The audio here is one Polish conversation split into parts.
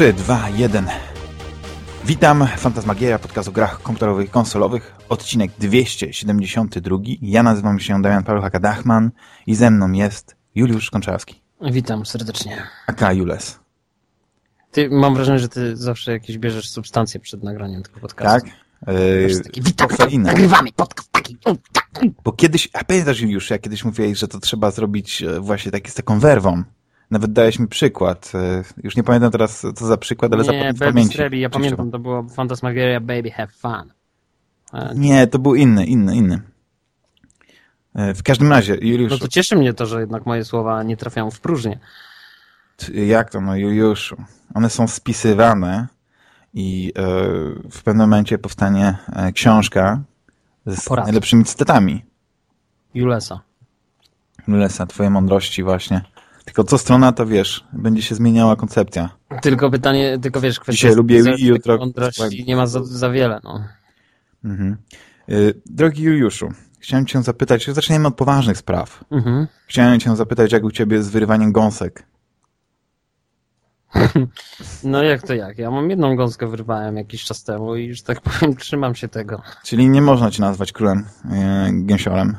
3, 2, 1. Witam, Fantasmagieria, podcast o grach komputerowych i konsolowych, odcinek 272. Ja nazywam się Damian Paweł Hakadachman i ze mną jest Juliusz Konczarski. Witam serdecznie. Aka Jules. Ty, mam wrażenie, że ty zawsze jakieś bierzesz substancje przed nagraniem tego podcastu. Tak? Yy, taki, witam, nagrywamy podcast taki. Bo kiedyś, a pamiętasz Juliusz, ja kiedyś mówiłeś, że to trzeba zrobić e, właśnie taki z taką werwą. Nawet dałeś mi przykład. E, już nie pamiętam teraz, co za przykład, ale nie, w pamięci. Baby, ja pamiętam, to było Fantasmagieria Baby Have Fun. Nie, to był inny, inny, inny. E, w każdym razie, Juliusz... No to cieszy mnie to, że jednak moje słowa nie trafiają w próżnię. Jak to, no Juliuszu? One są spisywane i e, w pewnym momencie powstanie książka z Porad. najlepszymi cytatami. Julesa. Julesa, twoje mądrości właśnie. Tylko co strona, to wiesz, będzie się zmieniała koncepcja. Tylko pytanie, tylko wiesz, kwestia... Dzisiaj lubię i jutro... Mądrości nie ma za, za wiele, no. Mhm. Y, drogi Juliuszu, chciałem cię zapytać, zaczniemy od poważnych spraw. Mhm. Chciałem cię zapytać, jak u ciebie z wyrywaniem gąsek. No jak to jak? Ja mam jedną gąskę wyrwałem jakiś czas temu i już tak powiem, trzymam się tego. Czyli nie można cię nazwać królem yy, gęsiorem.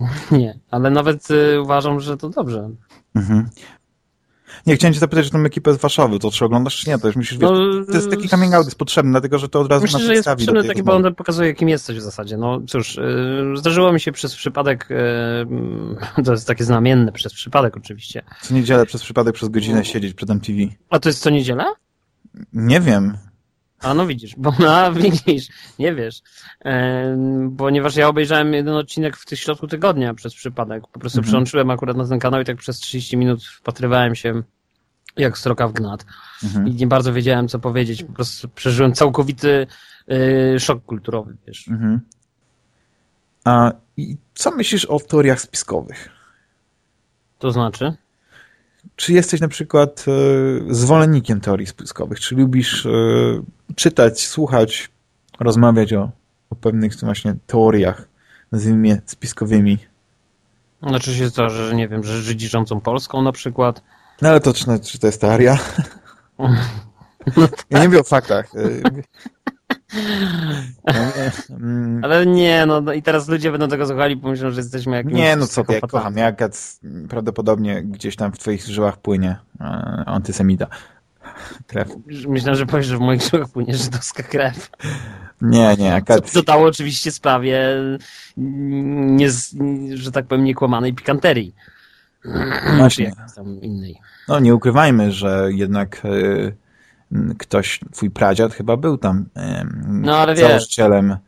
Nie, ale nawet y, uważam, że to dobrze. Mhm. Nie, chciałem cię zapytać o tą ekipę z Warszawy, to czy oglądasz, czy nie, to już musisz no, to jest taki coming out jest potrzebny, dlatego, że to od razu myślę, nas że jest potrzebny taki, bo on pokazuje, kim jesteś w zasadzie. No cóż, yy, zdarzyło mi się przez przypadek, yy, to jest takie znamienne, przez przypadek oczywiście. Co niedzielę przez przypadek przez godzinę no. siedzieć przed MTV. A to jest co niedzielę? Nie wiem. A no widzisz, bo no, widzisz, nie wiesz. E, ponieważ ja obejrzałem jeden odcinek w środku tygodnia przez przypadek. Po prostu mhm. przełączyłem akurat na ten kanał i tak przez 30 minut wpatrywałem się jak stroka w gnat. Mhm. I nie bardzo wiedziałem, co powiedzieć. Po prostu przeżyłem całkowity y, szok kulturowy, wiesz. Mhm. A i co myślisz o teoriach spiskowych? To znaczy? Czy jesteś na przykład e, zwolennikiem teorii spiskowych? Czy lubisz e, czytać, słuchać, rozmawiać o, o pewnych właśnie teoriach, nazwijmy je spiskowymi? Znaczy się to, że nie wiem, że Żydzi rządzą Polską na przykład. No ale to czy, czy to jest teoria? Ja nie wiem o faktach. E, Mm. Ale nie, no, no i teraz ludzie będą tego słuchali, pomyślą, że jesteśmy jakimś... Nie, no co ty, ja kocham, jak prawdopodobnie gdzieś tam w twoich żyłach płynie e, antysemita. Krew. Myślę, że powiesz, że w moich żyłach płynie żydowska krew. Nie, nie. Akad... Co dodało oczywiście sprawie, nie, że tak powiem, niekłamanej pikanterii. Właśnie. tam innej. No nie ukrywajmy, że jednak... Yy ktoś, twój pradziad chyba był tam no, ale założycielem wiesz,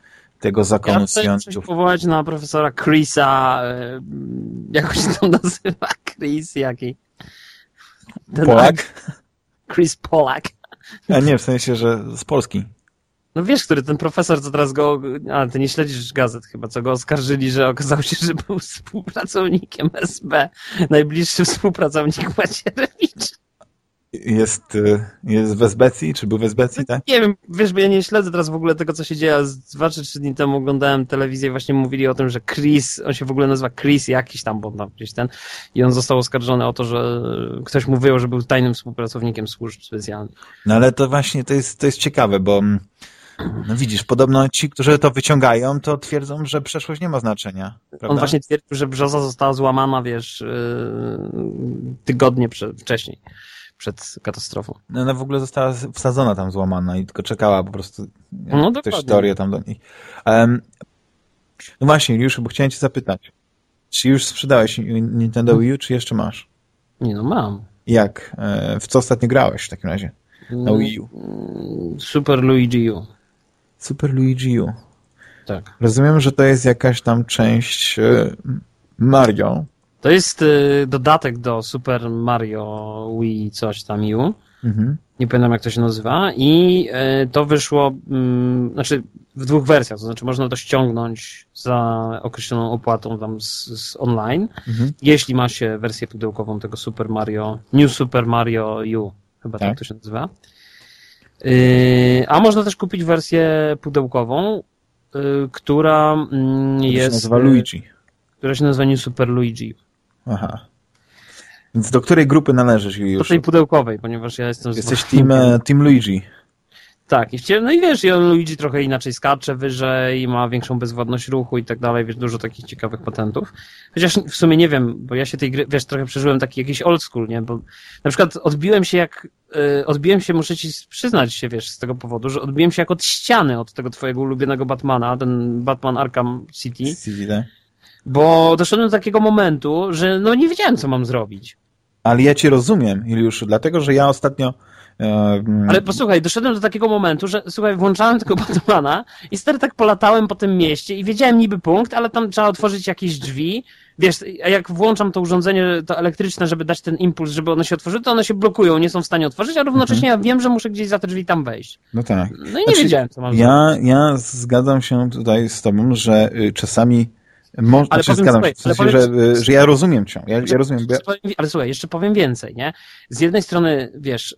tego zakonu ja Sionczów. powołać na profesora Chrisa, jak się tam nazywa? Chris jaki? Ten Polak? Chris Polak. A nie, w sensie, że z Polski. No wiesz, który ten profesor, co teraz go... A, ty nie śledzisz gazet chyba, co go oskarżyli, że okazało się, że był współpracownikiem SB. Najbliższy współpracownik Macierewicz. Jest, y, jest w Esbecji, czy był w Esbecji, tak? Nie wiem, wiesz, bo ja nie śledzę teraz w ogóle tego, co się dzieje. Dwa czy trzy dni temu oglądałem telewizję i właśnie mówili o tym, że Chris, on się w ogóle nazywa Chris jakiś tam, bo tam gdzieś ten, i on został oskarżony o to, że ktoś mu wyjął, że był tajnym współpracownikiem służb specjalnych. No ale to właśnie, to jest, to jest ciekawe, bo mm, no widzisz, podobno ci, którzy to wyciągają, to twierdzą, że przeszłość nie ma znaczenia. Prawda? On właśnie twierdził, że brzoza została złamana, wiesz, yy, tygodnie wcześniej przed katastrofą. No ona w ogóle została wsadzona tam, złamana i tylko czekała po prostu no, ktoś teorię tam do niej. Um, no właśnie, już, bo chciałem cię zapytać. Czy już sprzedałeś Nintendo Wii U, czy jeszcze masz? Nie, no mam. Jak? E, w co ostatnio grałeś w takim razie? Na mm, Wii U? Super Luigi U. Super Luigi U. Tak. Rozumiem, że to jest jakaś tam część e, Mario. To jest y, dodatek do Super Mario Wii coś tam U. Mhm. Nie pamiętam jak to się nazywa. I y, to wyszło, y, znaczy w dwóch wersjach, to znaczy można to ściągnąć za określoną opłatą tam z, z online, mhm. jeśli ma się wersję pudełkową tego Super Mario, New Super Mario U, chyba tak, tak to się nazywa. Y, a można też kupić wersję pudełkową, y, która mm, jest... Nazywa Luigi. Która się nazywa New Super Luigi. Aha. Więc do której grupy należysz już? Do tej pudełkowej, ponieważ ja jestem... Jesteś team, e, team Luigi. Tak, i no i wiesz, Luigi trochę inaczej skacze wyżej, ma większą bezwładność ruchu i tak dalej, wiesz, dużo takich ciekawych patentów. Chociaż w sumie nie wiem, bo ja się tej gry, wiesz, trochę przeżyłem taki jakiś old school, nie, bo na przykład odbiłem się jak, yy, odbiłem się, muszę ci przyznać się, wiesz, z tego powodu, że odbiłem się jak od ściany od tego twojego ulubionego Batmana, ten Batman Arkham City. City, tak? Bo doszedłem do takiego momentu, że no nie wiedziałem, co mam zrobić. Ale ja cię rozumiem, Iliuszu, dlatego, że ja ostatnio ale posłuchaj, doszedłem do takiego momentu, że słuchaj, włączałem tego Batmana i stary tak polatałem po tym mieście i wiedziałem niby punkt, ale tam trzeba otworzyć jakieś drzwi. Wiesz, a jak włączam to urządzenie, to elektryczne, żeby dać ten impuls, żeby one się otworzyły, to one się blokują, nie są w stanie otworzyć, a równocześnie mhm. ja wiem, że muszę gdzieś za te drzwi tam wejść. No tak. No i nie znaczy, wiedziałem, co mam ja, zrobić. Ja zgadzam się tutaj z tobą, że y, czasami Mo ale znaczy, zgadzam się, w sensie, powiem, że, że ja rozumiem cię. Ja, ja rozumiem. Ale słuchaj, jeszcze powiem więcej, nie? Z jednej strony, wiesz,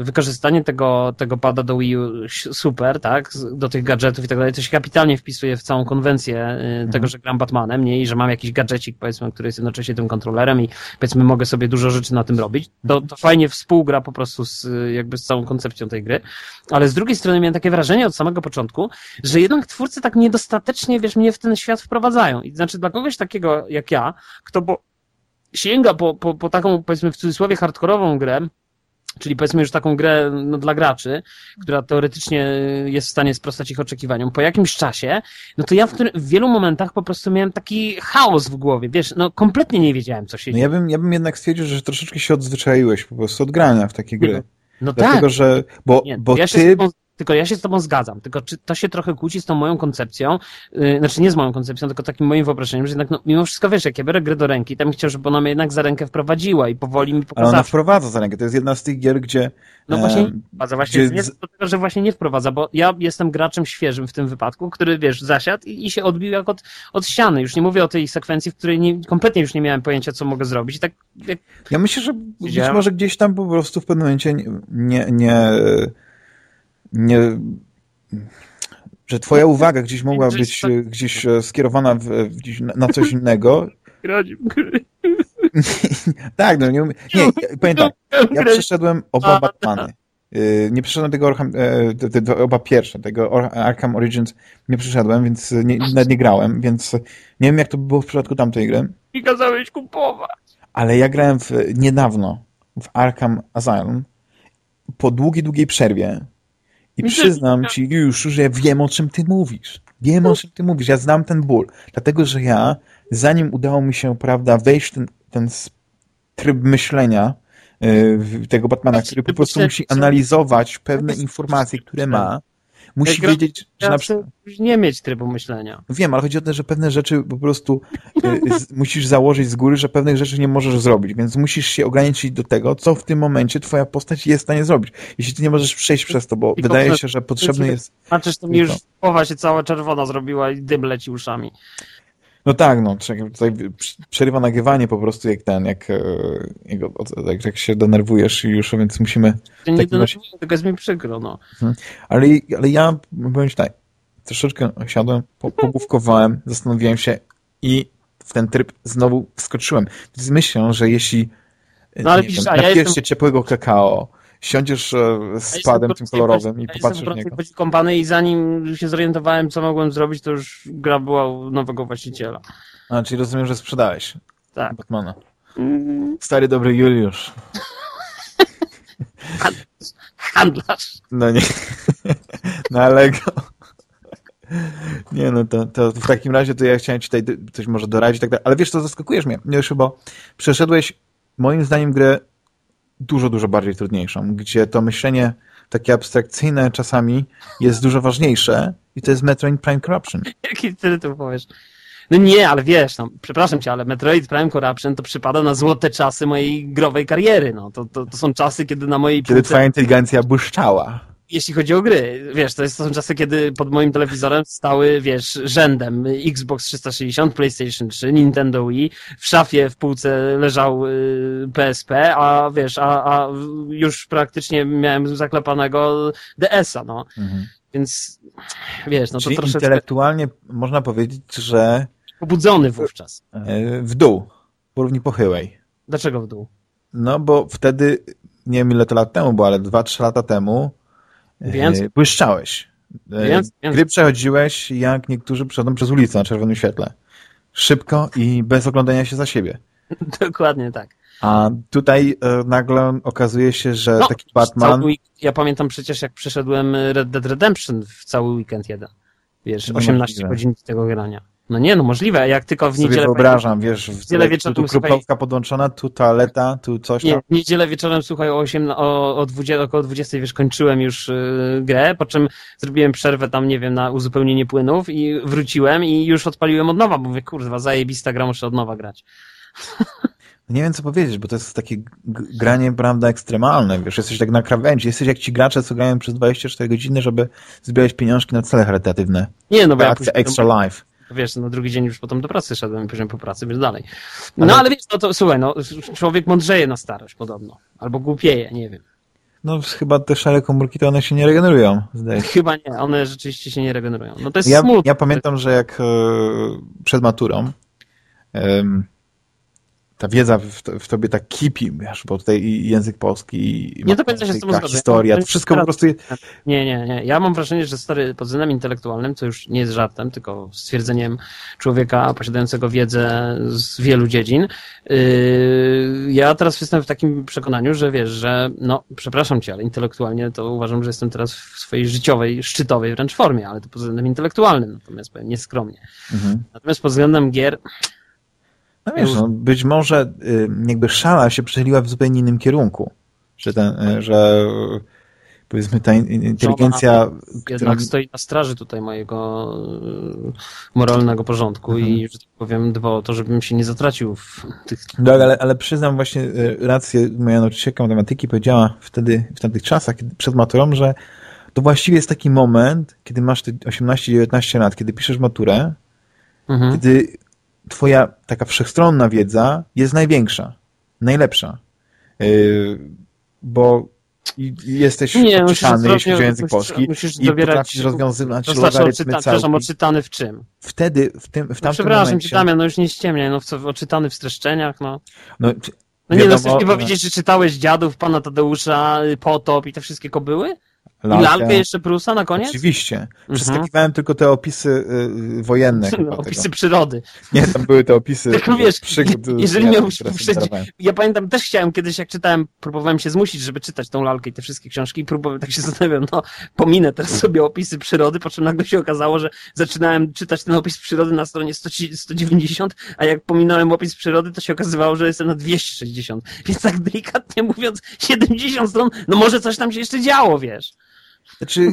y, wykorzystanie tego, tego pada do Wii U super, tak? Do tych gadżetów i tak dalej, to się kapitalnie wpisuje w całą konwencję y, mhm. tego, że gram Batmanem, nie? I że mam jakiś gadżecik, powiedzmy, który jest jednocześnie tym kontrolerem i powiedzmy mogę sobie dużo rzeczy na tym robić. To, to fajnie współgra po prostu z, jakby z całą koncepcją tej gry. Ale z drugiej strony miałem takie wrażenie od samego początku, że jednak twórcy tak niedostatecznie, wiesz, mnie w ten świat wprowadzają. I znaczy dla kogoś takiego jak ja, kto bo sięga po, po, po taką, powiedzmy w cudzysłowie, hardkorową grę, czyli powiedzmy już taką grę no, dla graczy, która teoretycznie jest w stanie sprostać ich oczekiwaniom, po jakimś czasie, no to ja w, w wielu momentach po prostu miałem taki chaos w głowie, wiesz, no kompletnie nie wiedziałem, co się no dzieje. Ja bym, ja bym jednak stwierdził, że troszeczkę się odzwyczaiłeś po prostu od grania w takie gry. No Dlatego, tak. że, bo, nie, bo ja ty... Tylko ja się z tobą zgadzam, tylko czy to się trochę kłóci z tą moją koncepcją, yy, znaczy nie z moją koncepcją, tylko takim moim wyobrażeniem, że jednak no, mimo wszystko wiesz, jak ja biorę grę do ręki, tam chciał, żeby ona mnie jednak za rękę wprowadziła i powoli mi pokazała. Ale ona wprowadza za rękę, to jest jedna z tych gier, gdzie... No właśnie nie wprowadza, właśnie gdzie... do tego, że właśnie nie wprowadza, bo ja jestem graczem świeżym w tym wypadku, który wiesz, zasiadł i, i się odbił jak od, od ściany. Już nie mówię o tej sekwencji, w której nie, kompletnie już nie miałem pojęcia, co mogę zrobić. I tak, jak... Ja myślę, że być może gdzieś tam po prostu w pewnym momencie nie, nie, nie nie, że twoja uwaga gdzieś mogła być gdzieś e, skierowana w, gdzieś na coś innego. tak, no nie, nie pamiętam, ja przeszedłem oba Batmany. E, nie przeszedłem tego Arkham, e, te, te, oba pierwsze, tego Arkham Origins nie przeszedłem, więc nie, nawet nie grałem, więc nie wiem jak to było w przypadku tamtej gry. I kazałeś kupować. Ale ja grałem w, niedawno w Arkham Asylum po długiej, długiej przerwie i przyznam ci już, że wiem o czym ty mówisz. Wiem o czym ty mówisz. Ja znam ten ból. Dlatego, że ja, zanim udało mi się, prawda, wejść w ten, ten tryb myślenia yy, tego Batmana, który po prostu musi analizować pewne informacje, które ma, musi Jak wiedzieć, że na przykład... nie mieć trybu myślenia. Wiem, ale chodzi o to, że pewne rzeczy po prostu z, musisz założyć z góry, że pewnych rzeczy nie możesz zrobić, więc musisz się ograniczyć do tego, co w tym momencie twoja postać jest w stanie zrobić. Jeśli ty nie możesz przejść przez to, bo I wydaje się, że potrzebny jest... Znaczy, to mi już połowa się cała czerwona zrobiła i dym leci uszami. No tak, no, tutaj przerywa nagrywanie po prostu jak ten, jak, e, jak, jak się denerwujesz już, więc musimy... Ja nie denerwuję, właśnie... tylko jest mi przykro, no. Mhm. Ale, ale ja, powiem ci tak, troszeczkę siadłem, pogłówkowałem, zastanowiłem się i w ten tryb znowu wskoczyłem. Więc myślę, że jeśli no, ale wiem, ja jestem... ciepłego kakao, siądziesz e, z padem tym kolorowym i popatrzysz w niego. kąpany i zanim się zorientowałem, co mogłem zrobić, to już gra była u nowego właściciela. A, czyli rozumiem, że sprzedałeś tak. Batmana. Mm. Stary, dobry Juliusz. Handlarz. No nie. No ale go. Nie no, to, to w takim razie to ja chciałem ci tutaj coś może doradzić, tak dalej. ale wiesz co, zaskakujesz mnie, już bo przeszedłeś moim zdaniem grę dużo, dużo bardziej trudniejszą, gdzie to myślenie takie abstrakcyjne czasami jest dużo ważniejsze i to jest Metroid Prime Corruption. Jaki tytuł powiesz? No nie, ale wiesz, no, przepraszam cię, ale Metroid Prime Corruption to przypada na złote czasy mojej growej kariery. No. To, to, to są czasy, kiedy na mojej... Kiedy półce... twoja inteligencja błyszczała jeśli chodzi o gry. Wiesz, to, jest, to są czasy, kiedy pod moim telewizorem stały, wiesz, rzędem Xbox 360, PlayStation 3, Nintendo Wii, w szafie w półce leżał y, PSP, a wiesz, a, a już praktycznie miałem zaklepanego DS-a, no. Mhm. Więc, wiesz, no to Czyli troszeczkę... intelektualnie można powiedzieć, że... Pobudzony wówczas. E, w dół, po równi pochyłej. Dlaczego w dół? No, bo wtedy, nie wiem ile to lat temu było, ale 2-3 lata temu Więc? e, błyszczałeś. E, Więc, więc. Gry przechodziłeś, jak niektórzy przechodzą przez ulicę na czerwonym świetle. Szybko i bez oglądania się za siebie. Dokładnie tak. A tutaj e, nagle okazuje się, że No, taki Batman... Ja pamiętam przecież, jak przeszedłem Red Dead Redemption w cały weekend jeden. Wiesz, No 18 możliwe. godzin tego grania. No nie, no możliwe, jak tylko w sobie niedzielę... wyobrażam, wiesz, w niedzielę tu, wieczorem, tu słuchaj- kropkowka podłączona, tu toaleta, tu coś tam. Nie, w niedzielę wieczorem, słuchaj, o, 8, o, o 20, około 20, wiesz, kończyłem już y, grę, po czym zrobiłem przerwę tam, nie wiem, na uzupełnienie płynów i wróciłem i już odpaliłem od nowa, bo mówię, kurwa, zajebista gra, muszę od nowa grać. Nie wiem, co powiedzieć, bo to jest takie granie, prawda, ekstremalne, wiesz, jesteś tak na krawędzi, jesteś jak ci gracze, co grają przez 24 godziny, żeby zbierać pieniążki na cele charytatywne. Nie, no bo ja Akcja później- Extra Life. Wiesz, no drugi dzień już potem do pracy szedłem i później po pracy, wiesz, dalej. No ale... wiesz, no to słuchaj, no człowiek mądrzeje na starość podobno. Albo głupieje, nie wiem. No chyba te szare komórki to one się nie regenerują, zdaje się. Chyba nie, one rzeczywiście się nie regenerują. No to jest Ja, smutne. ja pamiętam, że jak e, przed maturą ta wiedza w, w tobie tak kipi, wiesz, bo tutaj i język polski, i Nie końca się z zgodzę. historia, Ja to wszystko po prostu jest, Nie, nie, nie. Ja mam wrażenie, że stary pod względem intelektualnym, co już nie jest żartem, tylko stwierdzeniem człowieka posiadającego wiedzę z wielu dziedzin. Yy, ja teraz jestem w takim przekonaniu, że wiesz, że no, przepraszam cię, ale intelektualnie to uważam, że jestem teraz w swojej życiowej, szczytowej wręcz formie, ale to pod względem intelektualnym, natomiast powiem nieskromnie. mhm. Natomiast pod względem gier, No wiesz, no, być może y, jakby szala się przechyliła w zupełnie innym kierunku. Że, ten, y, że y, powiedzmy ta in- inteligencja, która... jednak stoi na straży tutaj mojego moralnego porządku Mhm. i, że tak powiem, dba o to, żebym się nie zatracił w tych No, ale, ale przyznam właśnie rację, moja nauczycielka matematyki powiedziała wtedy, w tamtych czasach, kiedy, przed maturą, że to właściwie jest taki moment, kiedy masz te 18-19 lat, kiedy piszesz maturę, Mhm. kiedy twoja taka wszechstronna wiedza jest największa, najlepsza. Yy, bo jesteś Nie, oczytany, jeśli chodzi o język polski musisz i potrafisz rozwiązywać znaczy, logarytmy przepraszam, całki. oczytany w czym? Wtedy, w tym, w No, tamtym przepraszam momencie... Damian, no już nie ściemniaj, no w co, oczytany w streszczeniach, no. no, No nie, no chcesz mi powiedzieć, że czytałeś Dziadów, Pana Tadeusza, y, Potop i te wszystkie kobyły? I lalkę. lalkę jeszcze Prusa na koniec? Oczywiście. Przeskakiwałem tylko te opisy y, wojenne. chyba No, tego. opisy przyrody. Nie, tam były te opisy Tylko wiesz, przygód. jeżeli ja miałbyś darowałem. Ja pamiętam, też chciałem kiedyś, jak czytałem, próbowałem się zmusić, żeby czytać tą lalkę i te wszystkie książki i próbowałem, tak się zastanawiam, no, pominę teraz sobie opisy przyrody, po czym nagle się okazało, że zaczynałem czytać ten opis przyrody na stronie 100, 190, a jak pominąłem opis przyrody, to się okazywało, że jestem na 260. Więc tak delikatnie mówiąc, 70 stron, no może coś tam się jeszcze działo, wiesz. Znaczy,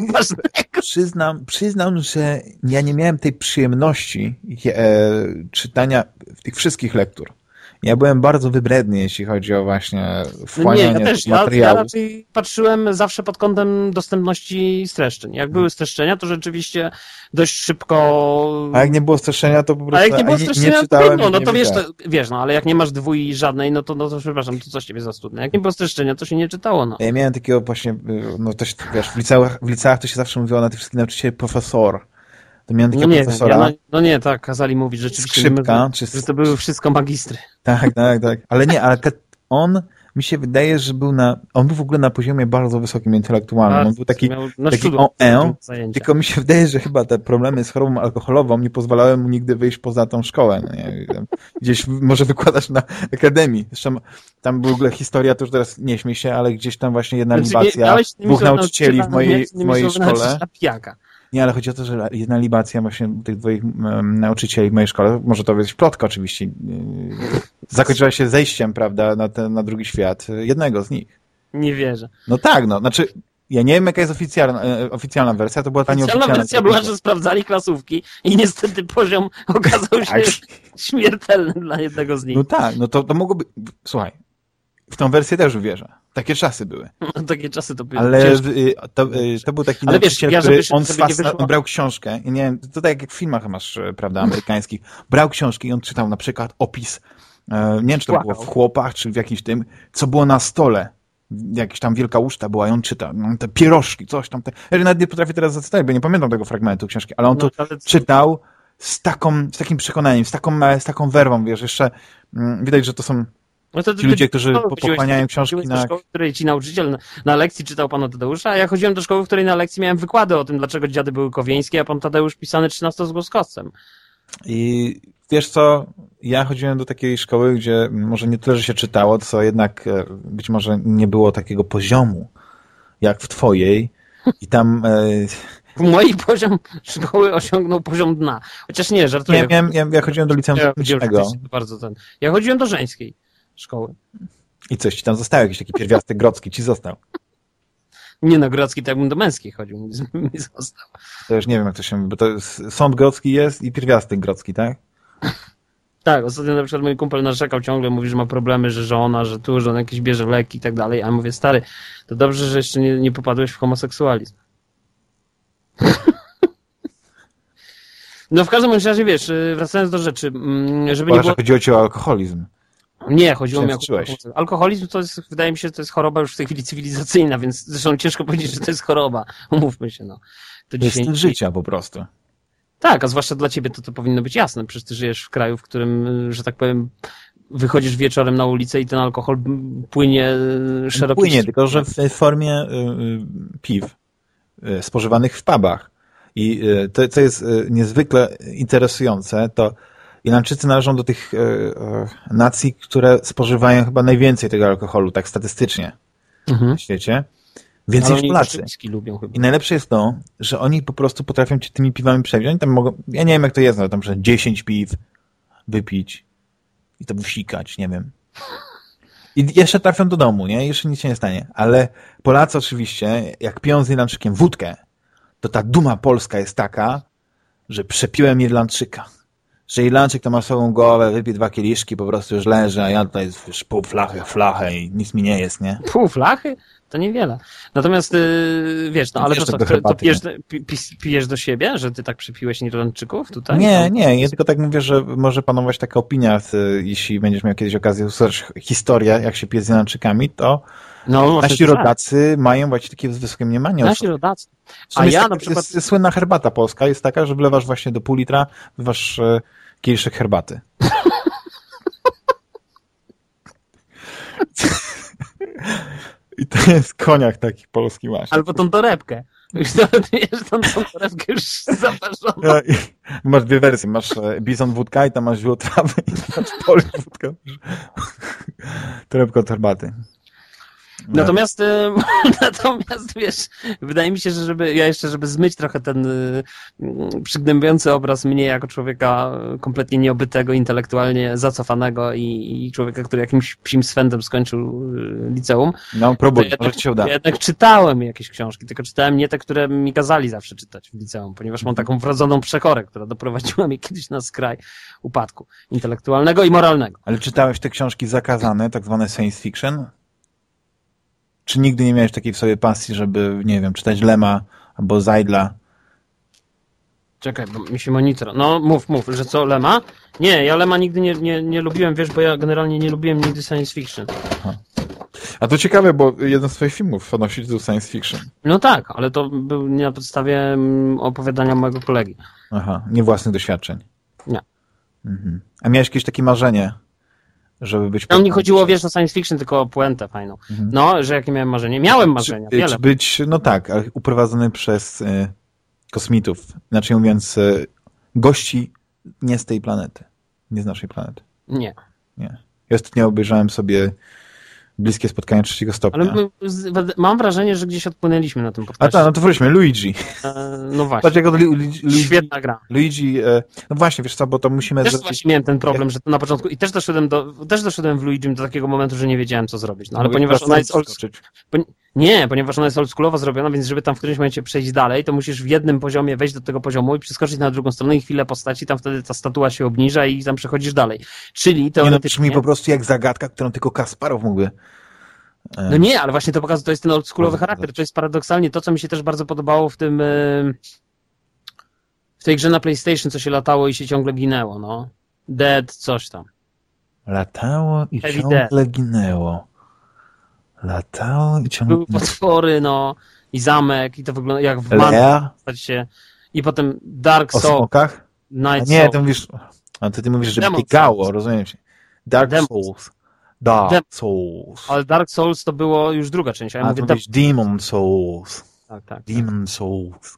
przyznam, przyznam, że ja nie miałem tej przyjemności e, czytania tych wszystkich lektur. Ja byłem bardzo wybredny, jeśli chodzi o właśnie No nie, wchłanianie ja też, ja, ja materiału. raczej patrzyłem zawsze pod kątem dostępności streszczeń. Jak były streszczenia, to rzeczywiście dość szybko... A jak nie było streszczenia, to po prostu A jak nie było nie, streszczenia, nie to czytałem. trudno, no nie to wiesz, to, wiesz, no ale jak nie masz dwój żadnej, no to, no to przepraszam, to coś ciebie za studne. Jak nie było streszczenia, to się nie czytało, no. Ja miałem takiego właśnie, no to się, wiesz, w liceach, w liceach to się zawsze mówiło na tych wszystkich nauczycieli profesor. To miałem No takiego nie wiem, profesora. ja, no, no nie, tak, kazali mówić rzeczywiście, Skrzypka, że, czy- że to były wszystko magistry. Tak, tak, tak. Ale nie, ale on mi się wydaje, że był na, on był w ogóle na poziomie bardzo wysokim intelektualnym. On był taki, Miał na taki szczudło o, e, zajęcia. tylko mi się wydaje, że chyba te problemy z chorobą alkoholową nie pozwalały mu nigdy wyjść poza tą szkołę. No nie? Gdzieś może wykładać na akademii. Zresztą tam w ogóle historia, to już teraz nie śmiej się, ale gdzieś tam właśnie jedna Znaczy, nie- libacja dwóch nauczycieli w mojej, w mojej szkole. pijaka. Nie, ale chodzi o to, że jedna libacja właśnie tych dwoich nauczycieli w mojej szkole, może to być plotka oczywiście, yy, zakończyła się zejściem, prawda, na, ten, na drugi świat yy, jednego z nich. Nie wierzę. No tak, no, znaczy, ja nie wiem jaka jest oficjalna, e, oficjalna wersja, to była ta Oficjalna nieoficjalna. wersja była, że sprawdzali klasówki i niestety poziom okazał się Tak. śmiertelny dla jednego z nich. No tak, no to, to mogło być, słuchaj, w tą wersję też wierzę. Takie czasy były. No, takie czasy to były Ale y, to, y, to był taki Ale wiesz, ja, który żeby- on, żeby swas, on brał książkę i nie wiem, to tak jak w filmach masz, e, prawda, amerykańskich, brał książki i on czytał na przykład opis, e, nie wiem, czy to było w chłopach, czy w jakimś tym, co było na stole. Jakaś tam wielka uczta była i on czyta, no, te pierożki, coś tam. Te... Ja nawet nie potrafię teraz zacytować, bo nie pamiętam tego fragmentu książki, ale on No, to ale czytał z taką, z takim przekonaniem, z taką, e, z taką werwą, wiesz, jeszcze mm, widać, że to są No to, Ci ludzie, którzy pochłaniają książki na... szkoły, której ci nauczyciel na, lekcji czytał pana Tadeusza, a ja chodziłem do szkoły, w której na lekcji miałem wykłady o tym, dlaczego dziady były kowieńskie, a pan Tadeusz pisany 13 z głoskowcem. I wiesz co, ja chodziłem do takiej szkoły, gdzie może nie tyle, że się czytało, co jednak e, być może nie było takiego poziomu, jak w twojej. I tam... E... Mój poziom szkoły osiągnął poziom dna. Chociaż nie, żartuję. Nie, ja, ja, ja chodziłem do liceum ja technicznego. Bardzo ten. Ja chodziłem do żeńskiej szkoły. I coś ci tam zostało? Jakiś taki pierwiastek grodzki ci został? Nie no, Grodzki to jakbym do męskiej chodził, mi został. To już nie wiem jak to się, bo to jest, sąd Grodzki jest i pierwiastek Grodzki, tak? Tak, ostatnio na przykład mój kumpel narzekał ciągle, mówi, że ma problemy, że żona, że tu, że on jakieś bierze leki i tak dalej, a ja mówię, stary, to dobrze, że jeszcze nie, nie popadłeś w homoseksualizm. No w każdym razie, wiesz, wracając do rzeczy, mm, żeby Bo nie było... chodziło ci o alkoholizm. Nie, chodziło mi o alkoholizm. to jest, wydaje mi się, to jest choroba już w tej chwili cywilizacyjna, więc zresztą ciężko powiedzieć, że to jest choroba. Umówmy się, no. To, to dzisiaj... jest życia po prostu. Tak, a zwłaszcza dla ciebie to, to powinno być jasne. Przecież ty żyjesz w kraju, w którym, że tak powiem, wychodzisz wieczorem na ulicę i ten alkohol płynie szeroko. Płynie, tylko że w formie y, y, piw spożywanych w pubach. I to, co jest niezwykle interesujące, to Irlandczycy należą do tych nacji, które spożywają chyba najwięcej tego alkoholu, tak statystycznie mhm. na świecie. Więcej niż Polacy. Lubią chyba. I najlepsze jest to, że oni po prostu potrafią cię tymi piwami przewieźć. Oni tam mogą, ja nie wiem jak to jest, ale tam że 10 piw wypić i to wysikać, nie wiem. I jeszcze trafią do domu, nie? Jeszcze nic się nie stanie. Ale Polacy oczywiście, jak piją z Irlandczykiem wódkę, to ta duma polska jest taka, że przepiłem Irlandczyka. Że Irlandczyk to ma sobą głowę, wypije dwa kieliszki, po prostu już leży, a ja tutaj już pół flachę, flachę i nic mi nie jest, nie? Pół flachy? to niewiele. Natomiast yy, wiesz, no ale to, to, to pijesz, pijesz, do siebie, że ty tak przypiłeś Irlandczyków tutaj? Nie, nie, ja tylko tak mówię, że może panować taka opinia, jeśli będziesz miał kiedyś okazję usłyszeć historię, jak się pije z Irlandczykami, to no, nasi rodacy tak. mają właśnie takie wysokie mniemanie. Nasi rodacy. A ja na przykład... Słynna herbata polska jest taka, że wlewasz właśnie do pół litra, wlewasz e, kieliszek herbaty. I to jest koniak taki polski właśnie. Albo tą torebkę. Już nawet wiesz, tą, tą torebkę już zaparzoną. masz dwie wersje. Masz e, bizon wódka i tam masz wiółtrawy i masz pol wódka. Torebkę od herbaty. Natomiast, e, natomiast wiesz, wydaje mi się, że żeby, ja jeszcze, żeby zmyć trochę ten y, przygnębiający obraz mnie jako człowieka kompletnie nieobytego, intelektualnie zacofanego i, i człowieka, który jakimś psim swędem skończył y, liceum. No, próbuj, może ci się uda. Ja jednak czytałem jakieś książki, tylko czytałem nie te, które mi kazali zawsze czytać w liceum, ponieważ mam taką wrodzoną przekorę, która doprowadziła mnie kiedyś na skraj upadku intelektualnego i moralnego. Ale czytałeś te książki zakazane, tak zwane science fiction? Czy nigdy nie miałeś takiej w sobie pasji, żeby, nie wiem, czytać Lema albo Zajdla? Czekaj, bo mi się monitor... No, mów, mów, że co, Lema? Nie, ja Lema nigdy nie, nie, nie lubiłem, wiesz, bo ja generalnie nie lubiłem nigdy science fiction. Aha. A to ciekawe, bo jeden z twoich filmów odnosi się do science fiction. No tak, ale to był nie na podstawie mm, opowiadania mojego kolegi. Aha, nie własnych doświadczeń. Nie. Mhm. A miałeś jakieś takie marzenie, żeby być... No nie chodziło, wiesz, o science fiction, tylko o puentę fajną. Mhm. No, że jakie miałem marzenie. Miałem marzenia, czy, wiele. Czy być, no tak, uprowadzony przez y, kosmitów, inaczej mówiąc, y, gości nie z tej planety, nie z naszej planety. Nie. Nie. Ja ostatnio obejrzałem sobie bliskie spotkanie trzeciego stopnia. Ale mam wrażenie, że gdzieś odpłynęliśmy na tym podcaście. A tak, no to wróćmy. Luigi. E, no właśnie. Patrz, jak od Luigi, Świetna gra. Luigi, e, no właśnie, wiesz co, bo to musimy... Też zrobić... właśnie miałem ten problem, że na początku i też doszedłem, do, też doszedłem w Luigi do takiego momentu, że nie wiedziałem, co zrobić. No ale ponieważ ona jest... Old... Nie, ponieważ ona jest oldschoolowo zrobiona, więc żeby tam w którymś momencie przejść dalej, to musisz w jednym poziomie wejść do tego poziomu i przeskoczyć na drugą stronę i chwilę postaci, tam wtedy ta statua się obniża i tam przechodzisz dalej. Czyli teoretycznie... Nie, no, mi po prostu jak zagadka, którą tylko Kasparow mógłby no nie, ale właśnie to pokazuje, to jest ten oldschoolowy charakter. To jest paradoksalnie to, co mi się też bardzo podobało w tym w tej grze na PlayStation, co się latało i się ciągle ginęło, no. Dead, coś tam. Latało i Heavy ciągle dead. ginęło. Latało i ciągle Były potwory, no, i zamek, i to wygląda jak w Lea? się. I potem Dark Souls. O smokach? Night nie, to mówisz, a ty, ty mówisz, że biegało, rozumiem się. Dark Souls. Dark Souls. Ale Dark Souls to było już druga część. A ja a mówię, Demon Souls. Tak, tak. Demon tak. Souls.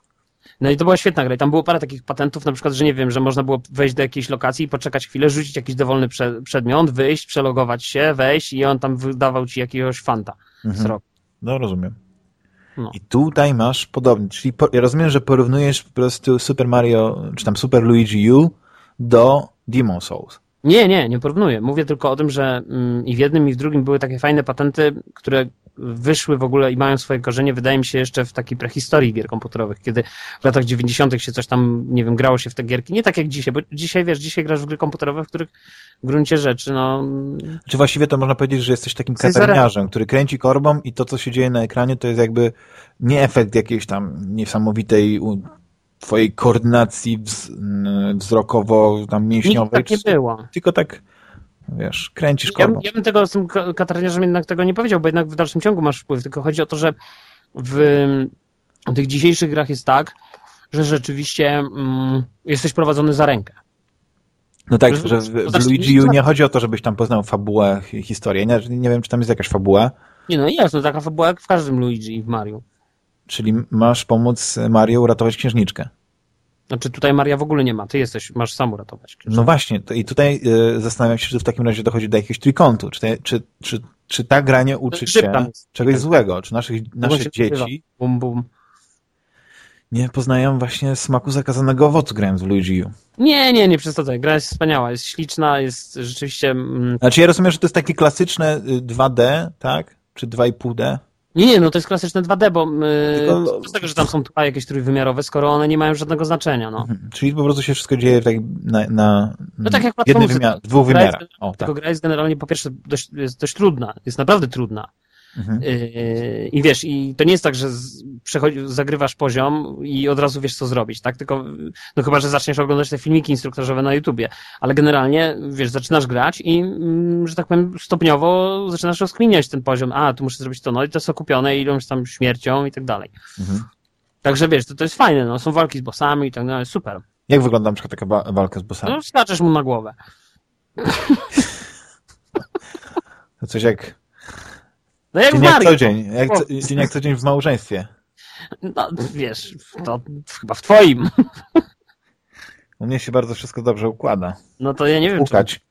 No i to była świetna gra. I tam było parę takich patentów, na przykład, że nie wiem, że można było wejść do jakiejś lokacji, poczekać chwilę, rzucić jakiś dowolny prze przedmiot, wyjść, przelogować się, wejść i on tam wydawał ci jakiegoś fanta mhm. No, rozumiem. No. I tutaj masz podobnie, czyli po, ja rozumiem, że porównujesz po prostu Super Mario, czy tam Super Luigi U do Demon Souls. Nie, nie, nie porównuję. Mówię tylko o tym, że mm, i w jednym i w drugim były takie fajne patenty, które wyszły w ogóle i mają swoje korzenie, wydaje mi się, jeszcze w takiej prehistorii gier komputerowych, kiedy w latach 90. się coś tam, nie wiem, grało się w te gierki. Nie tak jak dzisiaj, bo dzisiaj, wiesz, dzisiaj grasz w gry komputerowe, w których w gruncie rzeczy, no... Czy właściwie to można powiedzieć, że jesteś takim katarniarzem, który kręci korbą i to, co się dzieje na ekranie, to jest jakby nie efekt jakiejś tam niesamowitej twojej koordynacji wzrokowo, tam mięśniowej. tak nie było. Tylko tak wiesz, kręcisz korbą. Ja, ja bym tego z tym katarniarzem jednak tego nie powiedział, bo jednak w dalszym ciągu masz wpływ, tylko chodzi o to, że w tych dzisiejszych grach jest tak, że rzeczywiście mm, jesteś prowadzony za rękę. No tak, że, że w, w Luigi nie chodzi o to, żebyś tam poznał fabułę, historię. Nie, nie wiem, czy tam jest jakaś fabuła. Nie, no jest, no taka fabuła jak w każdym Luigi i w Mario. Czyli masz pomóc Mario uratować księżniczkę. Znaczy tutaj Maria w ogóle nie ma, ty jesteś, masz sam uratować. No właśnie, i tutaj y, zastanawiam się, czy w takim razie dochodzi do jakiegoś trójkątu. Czy, te, czy, czy, czy ta gra nie uczy się czegoś złego? Czy naszych, naszych dzieci bum, bum. nie poznają właśnie smaku zakazanego owocu grając w Luigi Nie, nie, nie przesadzaj. Gra jest wspaniała, jest śliczna, jest rzeczywiście... Mm... Znaczy ja rozumiem, że to jest takie klasyczne 2D, y, tak? Czy 2,5D? Nie, nie, no to jest klasyczne 2D, bo Tylko... z tego, że tam są tutaj jakieś trójwymiarowe, skoro one nie mają żadnego znaczenia, no. Mhm. Czyli po prostu się wszystko dzieje tak na, na no tak jak jednym wymiar, dwóch wymiarach. O, tak. Tylko gra jest generalnie po pierwsze dość, jest dość trudna, jest naprawdę trudna. Mhm. Yy, I wiesz, i to nie jest tak, że zagrywasz poziom i od razu wiesz, co zrobić, tak? Tylko, no chyba, że zaczniesz oglądać te filmiki instruktażowe na YouTubie, ale generalnie, wiesz, zaczynasz grać i, mm, że tak powiem, stopniowo zaczynasz rozkminiać ten poziom. A, tu muszę zrobić to, no i to jest okupione iluś tam śmiercią i tak dalej. Mhm. Także wiesz, to, to jest fajne, no, są walki z bossami i tak dalej, super. Jak wygląda na przykład taka walka z bossami? No, skaczesz mu na głowę. To coś jak no jak dzień w Jak co dzień, jak co, dzień jak co dzień w małżeństwie. No wiesz, to chyba w twoim. U mnie się bardzo wszystko dobrze układa. No to ja nie wiem. Pukać.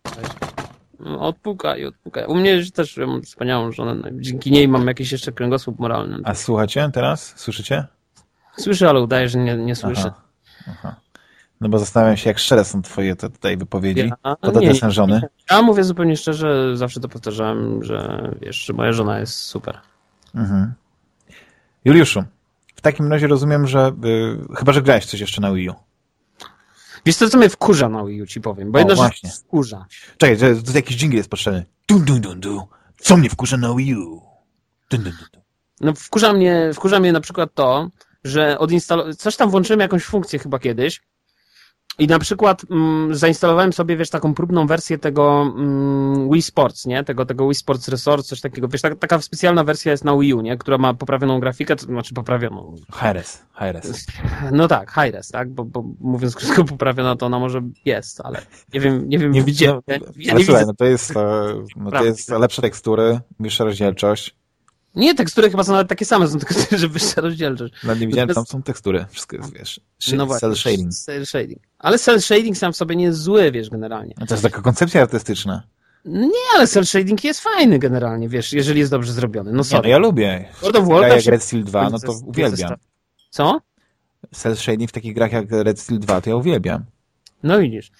No, odpukaj, odpukaj. U mnie też ja mam wspaniałą żonę. No dzięki niej mam jakiś jeszcze kręgosłup moralny. A słuchacie teraz? Słyszycie? Słyszę, ale udaję, że nie, nie słyszę. Aha. Aha. No bo zastanawiam się, jak szczere są twoje te tutaj wypowiedzi ja, pod adresem żony. Ja mówię zupełnie szczerze, zawsze to powtarzałem, że wiesz, że moja żona jest super. Mhm. Juliuszu, w takim razie rozumiem, że y, chyba, że grałeś coś jeszcze na Wii U. Wiesz co, co mnie wkurza na Wii U, ci powiem, bo o, jedna właśnie. rzecz wkurza. Czekaj, to, to jakiś dżingiel jest potrzebny. Dun, dun, dun, dun. Co mnie wkurza na Wii U? Dun, dun, dun, dun. No wkurza mnie, wkurza mnie na przykład to, że odinstalowałem, coś tam włączyłem jakąś funkcję chyba kiedyś, i na przykład mm, zainstalowałem sobie, wiesz, taką próbną wersję tego mm, Wii Sports, nie? Tego, tego Wii Sports Resort, coś takiego. Wiesz, tak, taka specjalna wersja jest na Wii U, nie? Która ma poprawioną grafikę, to znaczy poprawioną. Hi-res, hi-res. No tak, hi-res, tak? Bo, bo mówiąc krótko poprawiona, to ona może jest, ale nie wiem, nie wiem nie. No, ja, ja nie słuchaj, no to jest, no to jest lepsze tekstury, wyższa rozdzielczość. Nie, tekstury chyba są nawet takie same, są tylko, że wyższa rozdzielczość. No nie widziałem, tam są tekstury, wszystko jest, wiesz, no właśnie, cell shading. Shading. Ale cell shading sam w sobie nie jest zły, wiesz, generalnie. to jest taka koncepcja artystyczna. Nie, ale cell shading jest fajny generalnie, wiesz, jeżeli jest dobrze zrobiony. No sorry. Nie, no ja lubię. World of Warcraft jak Red Steel 2, no to uwielbiam. Co? Cell shading w takich grach jak Red Steel 2 to ja uwielbiam. No widzisz.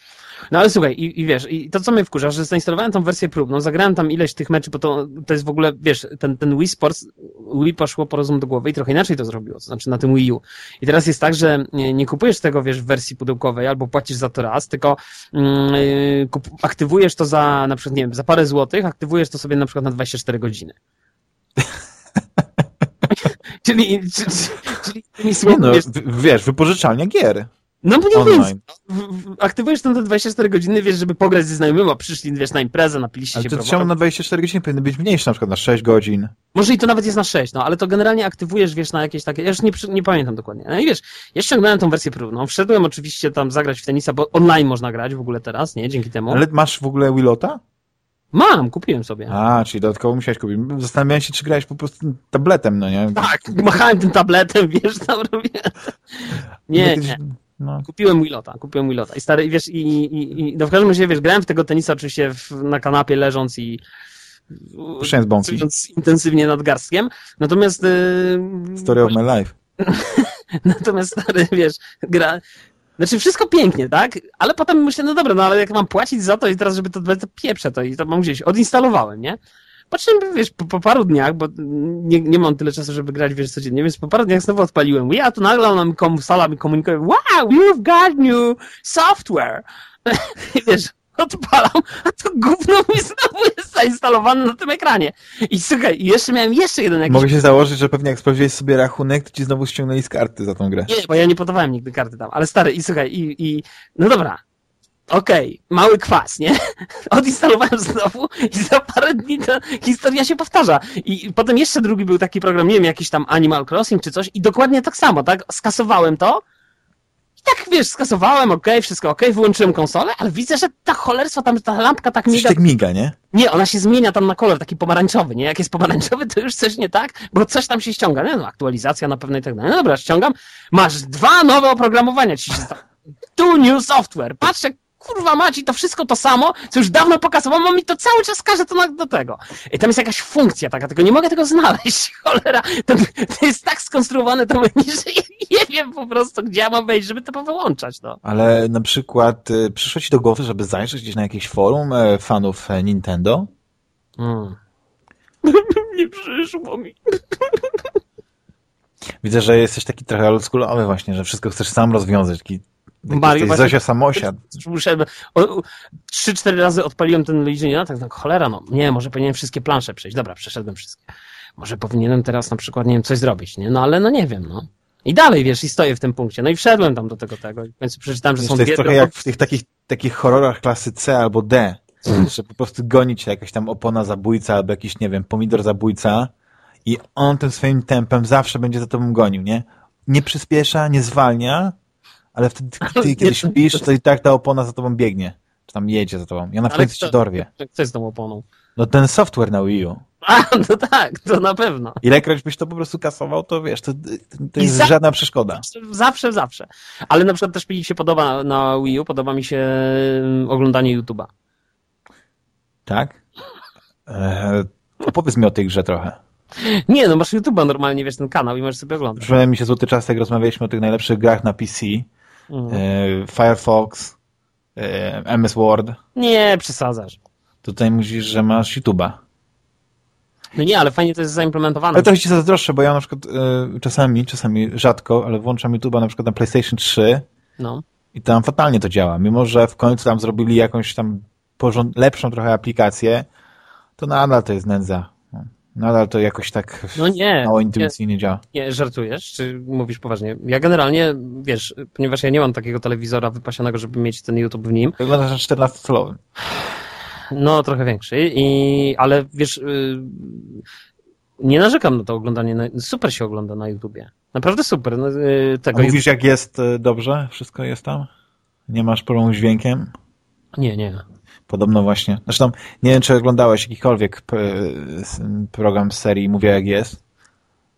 No ale słuchaj, i, i wiesz, i to co mnie wkurza, że zainstalowałem tą wersję próbną, zagrałem tam ileś tych meczy, bo to, to jest w ogóle, wiesz, ten, ten Wii Sports, Wii poszło po rozum do głowy i trochę inaczej to zrobiło, to znaczy na tym Wii U. I teraz jest tak, że nie, nie kupujesz tego, wiesz, w wersji pudełkowej albo płacisz za to raz, tylko yy, kup, aktywujesz to za, na przykład, nie wiem, za parę złotych, aktywujesz to sobie na przykład na 24 godziny. czyli, czyli, czyli, czyli no, wiesz, wypożyczalnia gier. No bo nie wiem, aktywujesz tam te 24 godziny, wiesz, żeby pograć ze znajomymi, a przyszli, wiesz, na imprezę, ale się. Ale to czemu na 24 godziny powinny być mniejsze, na przykład na 6 godzin? Może i to nawet jest na 6, no ale to generalnie aktywujesz, wiesz, na jakieś takie, ja już nie, nie pamiętam dokładnie. No i wiesz, ja ściągnąłem tą wersję próbną, wszedłem oczywiście tam zagrać w tenisa, bo online można grać w ogóle teraz, nie, dzięki temu. Ale masz w ogóle Willota? Mam, kupiłem sobie. A, czyli dodatkowo musiałeś kupić. Zastanawiałem się, czy grałeś po prostu tabletem, no nie? Tak, machałem tym tabletem, wiesz, tam robię. Nie, nie. No. Kupiłem Wilota, kupiłem Wilota. I stary, wiesz, i, i, i no w każdym razie, wiesz, grałem w tego tenisa oczywiście w, na kanapie leżąc i Puszczając intensywnie nad garstkiem. Natomiast... Yy, Story of my life. Natomiast stary, wiesz, gra... Znaczy wszystko pięknie, tak? Ale potem myślę, no dobra, no ale jak mam płacić za to i teraz, żeby to, to pieprze to i to mam gdzieś, odinstalowałem, nie? Po czym, wiesz, po, po, paru dniach, bo nie, nie mam tyle czasu, żeby grać, wiesz, codziennie, więc po paru dniach znowu odpaliłem. Ja tu nagle nam kom, sala mi komunikuje, wow, you've got new software. I wiesz, odpalam, a to gówno mi znowu jest zainstalowane na tym ekranie. I słuchaj, jeszcze miałem jeszcze jeden jakiś... Mogę się założyć, że pewnie jak sprawdziłeś sobie rachunek, to ci znowu ściągnęli z karty za tą grę. Nie, bo ja nie podawałem nigdy karty tam, ale stary, i słuchaj, i, i no dobra, okej, okay, mały kwas, nie? Odinstalowałem znowu i za parę dni ta historia się powtarza. I potem jeszcze drugi był taki program, nie wiem, jakiś tam Animal Crossing czy coś i dokładnie tak samo, tak? Skasowałem to tak, wiesz, skasowałem, okej, okay, wszystko okej, okay, wyłączyłem konsolę, ale widzę, że ta cholerstwa, tam ta lampka tak miga. Coś tak miga, nie? Nie, ona się zmienia tam na kolor, taki pomarańczowy, nie? Jak jest pomarańczowy, to już coś nie tak, bo coś tam się ściąga, nie? No, aktualizacja na pewno i tak dalej. No dobra, ściągam, masz dwa nowe oprogramowania ci się Two new software. Patrz, jak kurwa maci, to wszystko to samo, co już dawno pokazywałem, on mi to cały czas każe to na, do tego. I tam jest jakaś funkcja taka, tylko nie mogę tego znaleźć, cholera. To, to jest tak skonstruowane to menu, że ja nie wiem po prostu, gdzie ja mam wejść, żeby to wyłączać, no. Ale na przykład y, przyszło ci do głowy, żeby zajrzeć gdzieś na jakieś forum y, fanów e, Nintendo? Hmm. nie przyszło mi. Widzę, że jesteś taki trochę oldschoolowy właśnie, że wszystko chcesz sam rozwiązać, taki Mario właśnie... Zosia Samosiad. Muszę, trzy, cztery razy odpaliłem ten Luigi, no tak, tak, cholera, no, nie, może powinienem wszystkie plansze przejść. Dobra, przeszedłem wszystkie. Może powinienem teraz na przykład, nie wiem, coś zrobić, nie? No ale no nie wiem, no. I dalej, wiesz, i stoję w tym punkcie. No i wszedłem tam do tego, tego. Więc przeczytałem, że są To jest trochę jak w tych takich, takich horrorach klasy C albo D, hmm. że po prostu goni cię jakaś tam opona zabójca albo jakiś, nie wiem, pomidor zabójca i on tym swoim tempem zawsze będzie za tobą gonił, nie? Nie przyspiesza, nie zwalnia, ale wtedy, ty, kiedy śpisz, to i tak ta opona za tobą biegnie. Czy tam jedzie za tobą. Ona w końcu cię dorwie. Co jest tą oponą? No ten software na Wii U. A, no tak, to na pewno. Ilekroć byś to po prostu kasował, to wiesz, to, to jest żadna przeszkoda. Zawsze, zawsze. Ale na przykład też mi się podoba na Wii U, podoba mi się mm, oglądanie YouTube'a. Tak? Eee, opowiedz mi o tej grze trochę. Nie, no masz YouTube'a normalnie, wiesz, ten kanał i możesz sobie oglądać. Przypomniał mi się złoty czas, jak rozmawialiśmy o tych najlepszych grach na PC Mhm. E, Firefox, e, MS Word. Nie, przesadzasz. Tutaj mówisz, że masz YouTube'a. No nie, ale fajnie to jest zaimplementowane. Ale trochę ci zazdroszczę, bo ja na przykład y, czasami, czasami rzadko, ale włączam YouTube'a na przykład na PlayStation 3 no. i tam fatalnie to działa. Mimo, że w końcu tam zrobili jakąś tam lepszą trochę aplikację, to nadal to jest nędza. Nadal to jakoś tak no nie, mało intuicyjnie nie, działa. Nie, żartujesz? Czy mówisz poważnie? Ja generalnie, wiesz, ponieważ ja nie mam takiego telewizora wypasionego, żeby mieć ten YouTube w nim. Wygląda na 14 calowym No, trochę większy, i, ale wiesz, yy, nie narzekam na to oglądanie, na, super się ogląda na YouTubie. Naprawdę super. No, yy, tego A mówisz, jak jest y, dobrze? Wszystko jest tam? Nie masz problemu z dźwiękiem? Nie, nie. Podobno właśnie. Zresztą nie wiem, czy oglądałeś jakikolwiek program z serii Mówię jak jest.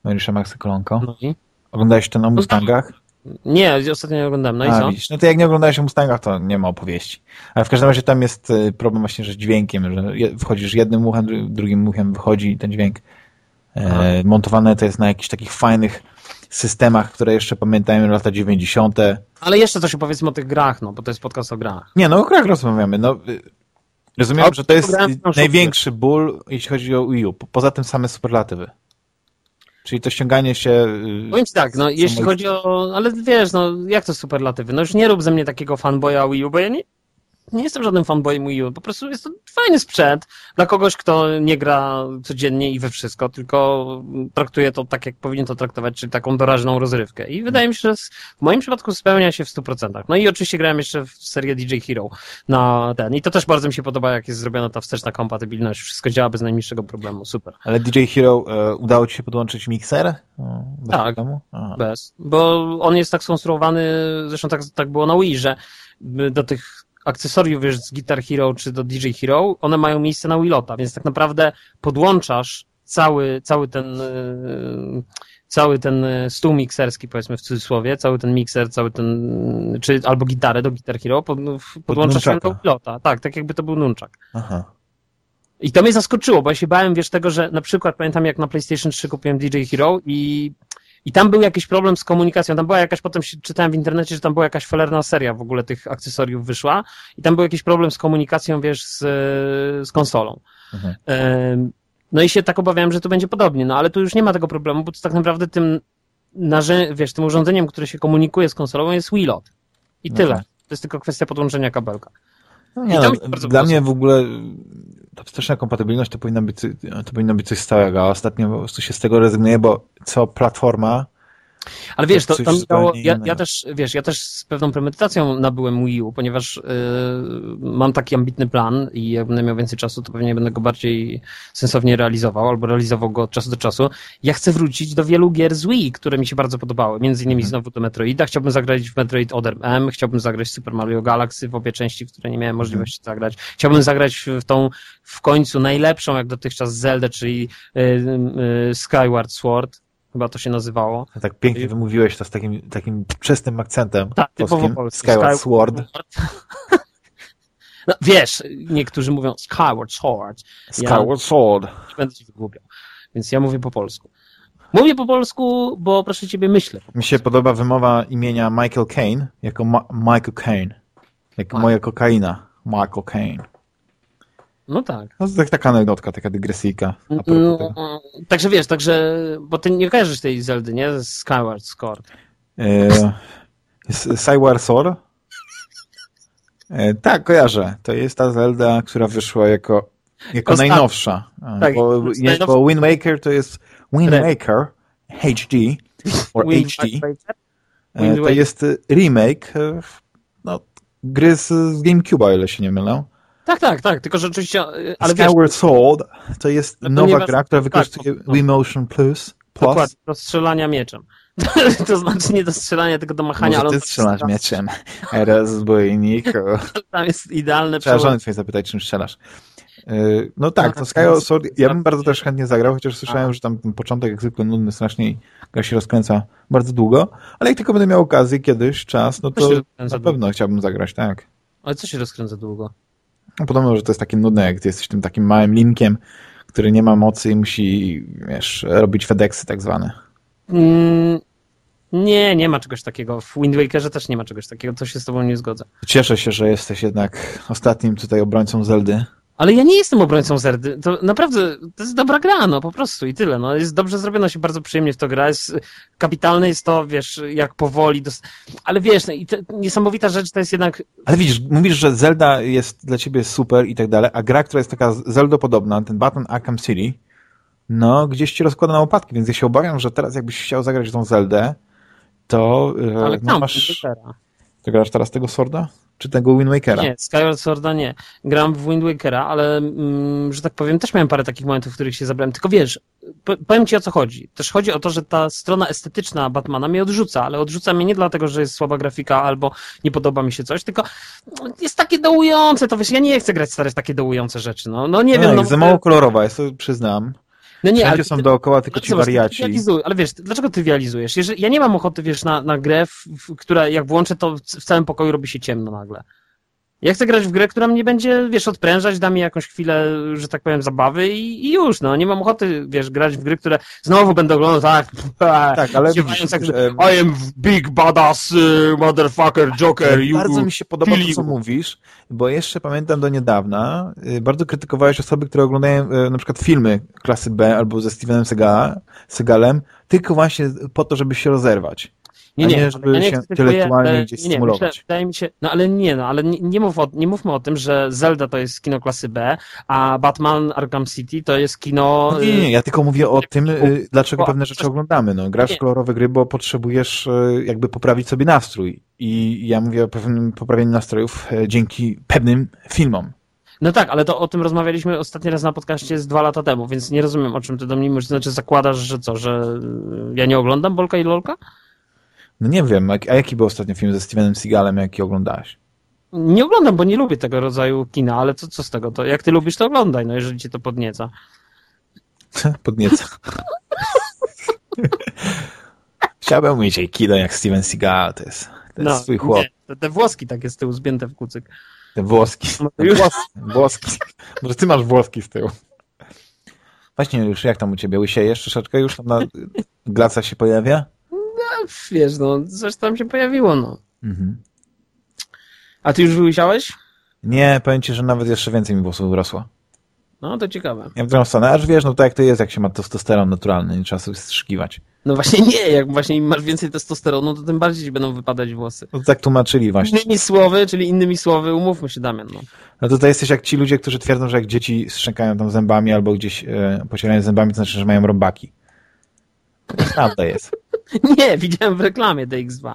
Mariusza Maxy Kolonko. I? Oglądałeś to na Mustangach? Nie, ostatnio nie oglądałem. No i A, co? Widzisz, no to jak nie oglądałeś o Mustangach, to nie ma opowieści. Ale w każdym razie tam jest y, problem właśnie, że z dźwiękiem, że wchodzisz jednym uchem, drugim uchem wychodzi ten dźwięk. E, montowane to jest na jakichś takich fajnych systemach, które jeszcze pamiętajmy lata 90. Ale jeszcze coś opowiedzmy o tych grach, no, bo to jest podcast o grach. Nie, no o grach rozmawiamy. No, y, rozumiem, że to jest największy ból, jeśli chodzi o Wii U. Poza tym same superlatywy. Czyli to ściąganie się... Y, Powiem ci tak, no jeśli chodzi o... Ale wiesz, no jak to superlatywy? No już nie rób ze mnie takiego fanboya Wii U, bo ja nie, nie jestem żadnym fanboyem Wii U, po prostu jest to fajny sprzęt dla kogoś, kto nie gra codziennie i we wszystko, tylko traktuje to tak, jak powinien to traktować, czyli taką doraźną rozrywkę. I wydaje mi się, że w moim przypadku spełnia się w 100%. No i oczywiście grałem jeszcze w serię DJ Hero na ten. I to też bardzo mi się podoba, jak jest zrobiona ta wsteczna kompatybilność. Wszystko działa bez najmniejszego problemu. Super. Ale DJ Hero, e, udało ci się podłączyć mikser? Bez tak, bez. Bo on jest tak skonstruowany, zresztą tak, tak było na Wii, że do tych akcesoriów, wiesz, z Guitar Hero czy do DJ Hero, one mają miejsce na Willota, więc tak naprawdę podłączasz cały, cały ten yy, cały ten stół mikserski, powiedzmy w cudzysłowie, cały ten mikser, cały ten, czy albo gitarę do Guitar Hero, pod, podłączasz Pod do Willota. Tak, tak jakby to był nunchak. Aha. I to mnie zaskoczyło, bo ja się bałem, wiesz, tego, że na przykład pamiętam jak na PlayStation 3 kupiłem DJ Hero i i tam był jakiś problem z komunikacją. Tam była jakaś, potem czytałem w internecie, że tam była jakaś felerna seria w ogóle tych akcesoriów wyszła i tam był jakiś problem z komunikacją, wiesz, z, z konsolą. Mhm. No i się tak obawiałem, że to będzie podobnie, no ale tu już nie ma tego problemu, bo to tak naprawdę tym, wiesz, tym urządzeniem, które się komunikuje z konsolą jest Wiilot. I tyle. Mhm. To jest tylko kwestia podłączenia kabelka. No nie, no, dla mnie w ogóle ta wsteczna kompatybilność to powinno być, to powinno być coś stałego, a ostatnio po prostu się z tego rezygnuje, bo co platforma ale wiesz, to, tam dało, ja, ja, też, wiesz, ja też z pewną premedytacją nabyłem Wii U, ponieważ yy, mam taki ambitny plan i jak będę miał więcej czasu, to pewnie będę go bardziej sensownie realizował, albo realizował go od czasu do czasu. Ja chcę wrócić do wielu gier z Wii, które mi się bardzo podobały, między innymi mhm. znowu do Metroida. Chciałbym zagrać w Metroid Other M, chciałbym zagrać w Super Mario Galaxy w obie części, w które nie miałem możliwości mhm. zagrać. Chciałbym zagrać w tą w końcu najlepszą jak dotychczas Zelda, czyli yy, yy, Skyward Sword, chyba to się nazywało. Tak pięknie I... wymówiłeś to z takim, takim czystym akcentem tak, polskim. Skyward Sword. No, wiesz, niektórzy mówią Skyward Sword. Skyward ja Sword. Będę ci wygłupiał. Więc ja mówię po polsku. Mówię po polsku, bo proszę ciebie myślę. Mi się podoba wymowa imienia Michael Caine jako Ma Michael Caine. Jako moja kokaina. Michael Caine. No tak. No, to tak, taka anegdotka, taka dygresyjka. No, także wiesz, także, bo ty nie kojarzysz tej Zeldy, nie? Skyward Sword. E, Skyward Sword? E, tak, kojarzę. To jest ta Zelda, która wyszła jako, jako najnowsza. Tak, bo, jest, bo Wind to jest Wind Waker HD or Wind HD. E, to jest remake e, no, gry z, z GameCube'a, o ile się nie mylę. Tak, tak, tak, tylko że oczywiście... Y, ale Skyward wiesz, Sword to jest to nowa gra, która wykorzystuje tak, no. Wii Motion Plus. Plus. Dokładnie, do strzelania mieczem. to znaczy nie do strzelania, tylko do machania, Może ale... ty strzelasz mieczem, rozbójniku. Tam jest idealne Trzeba żony zapytać, czym strzelasz. Y, no tak, to Skyward Sword, ja bym bardzo też chętnie zagrał, chociaż słyszałem, że tam początek jak zwykle nudny, strasznie gra się rozkręca bardzo długo, ale jak tylko będę miał okazję kiedyś, czas, no to na pewno chciałbym zagrać, tak. Ale co się rozkręca długo? No, podobno, że to jest takie nudne, jak ty jesteś tym takim małym linkiem, który nie ma mocy i musi, wiesz, robić FedExy tak zwane. Mm, nie, nie ma czegoś takiego. W Wind Wakerze też nie ma czegoś takiego, to się z tobą nie zgodzę. Cieszę się, że jesteś jednak ostatnim tutaj obrońcą Zeldy. Ale ja nie jestem obrońcą Zerdy. To naprawdę, to jest dobra gra, no po prostu i tyle. No, jest dobrze zrobiona, się bardzo przyjemnie w to gra. Jest kapitalne jest to, wiesz, jak powoli. Dos... Ale wiesz, no, i to, niesamowita rzecz to jest jednak... Ale widzisz, mówisz, że Zelda jest dla ciebie super i tak dalej, a gra, która jest taka Zelda podobna, ten Batman Arkham City, no gdzieś ci rozkłada na łopatki, więc ja się obawiam, że teraz jakbyś chciał zagrać tą Zeldę, to e, Ale no, masz... Ty grasz teraz tego Sorda? Czy tego Wind Wakera? Nie, Skyward Sworda nie. Gram w Wind Wakera, ale, mm, że tak powiem, też miałem parę takich momentów, w których się zabrałem. Tylko wiesz, powiem ci o co chodzi. Też chodzi o to, że ta strona estetyczna Batmana mnie odrzuca, ale odrzuca mnie nie dlatego, że jest słaba grafika albo nie podoba mi się coś, tylko jest takie dołujące, to wiesz, ja nie chcę grać stare takie dołujące rzeczy, no, no nie no, wiem. No, za mało kolorowa, ja sobie przyznam. No nie, Wszędzie ale, są dookoła tylko ci zobacz, wariaci. Ale wiesz, dlaczego ty realizujesz? Jeżeli, ja nie mam ochoty, wiesz, na, na grę, w, w, która jak włączę, to w całym pokoju robi się ciemno nagle. Ja chcę grać w grę, która mnie będzie, wiesz, odprężać, da mi jakąś chwilę, że tak powiem, zabawy i, i już, no. Nie mam ochoty, wiesz, grać w gry, które znowu będę oglądał tak, tak, ale widzisz, tak, że I am big badass uh, motherfucker Joker. You, bardzo mi się podoba to, co mówisz, bo jeszcze pamiętam do niedawna, y, bardzo krytykowałeś osoby, które oglądają y, na przykład filmy klasy B albo ze Stevenem Segalem, tylko właśnie po to, żeby się rozerwać. Nie, nie, nie żeby ja nie się intelektualnie gdzieś nie, stymulować. Myślę, wydaje mi się, no ale nie, no ale nie, nie, mów o, nie mówmy o tym, że Zelda to jest kino klasy B, a Batman Arkham City to jest kino... No nie, nie, ja tylko mówię o tym, y, dlaczego pewne rzeczy oglądamy. No, grasz w kolorowe gry, bo potrzebujesz y, jakby poprawić sobie nastrój. I ja mówię o pewnym poprawieniu nastrojów e, dzięki pewnym filmom. No tak, ale to o tym rozmawialiśmy ostatni raz na podcaście z dwa lata temu, więc nie rozumiem, o czym ty do mnie mówisz. Znaczy zakładasz, że co, że ja nie oglądam Bolka i Lolka? No nie wiem, a jaki był ostatni film ze Stevenem Seagalem, jaki oglądałeś? Nie oglądam, bo nie lubię tego rodzaju kina, ale co, co z tego? To jak ty lubisz, to oglądaj, no jeżeli cię to podnieca. podnieca. Chciałbym mieć kino jak Steven Seagal, to jest, to jest no, swój chłop. Nie, te, te włoski takie z tyłu zbięte w kucyk. Te włoski. No, już... Włoski. Może ty masz włoski z tyłu. Właśnie już, jak tam u ciebie? Łysiejesz troszeczkę? Już tam na glaca się pojawia? No, wiesz, no, coś tam się pojawiło, no. Mhm. A ty już wyłysiałeś? Nie, powiem ci, że nawet jeszcze więcej mi włosów wyrosło. No, to ciekawe. Ja w drugą stronę, aż wiesz, no to jak to jest, jak się ma testosteron naturalny, nie trzeba sobie strzykiwać. No właśnie nie, jak właśnie masz więcej testosteronu, to tym bardziej ci będą wypadać włosy. No tak tłumaczyli właśnie. Innymi słowy, czyli innymi słowy, umówmy się, Damian. No, no to, to jesteś jak ci ludzie, którzy twierdzą, że jak dzieci strzękają tam zębami albo gdzieś e, pocierają zębami, to znaczy, że mają robaki. To prawda jest. nie, widziałem w reklamie DX2.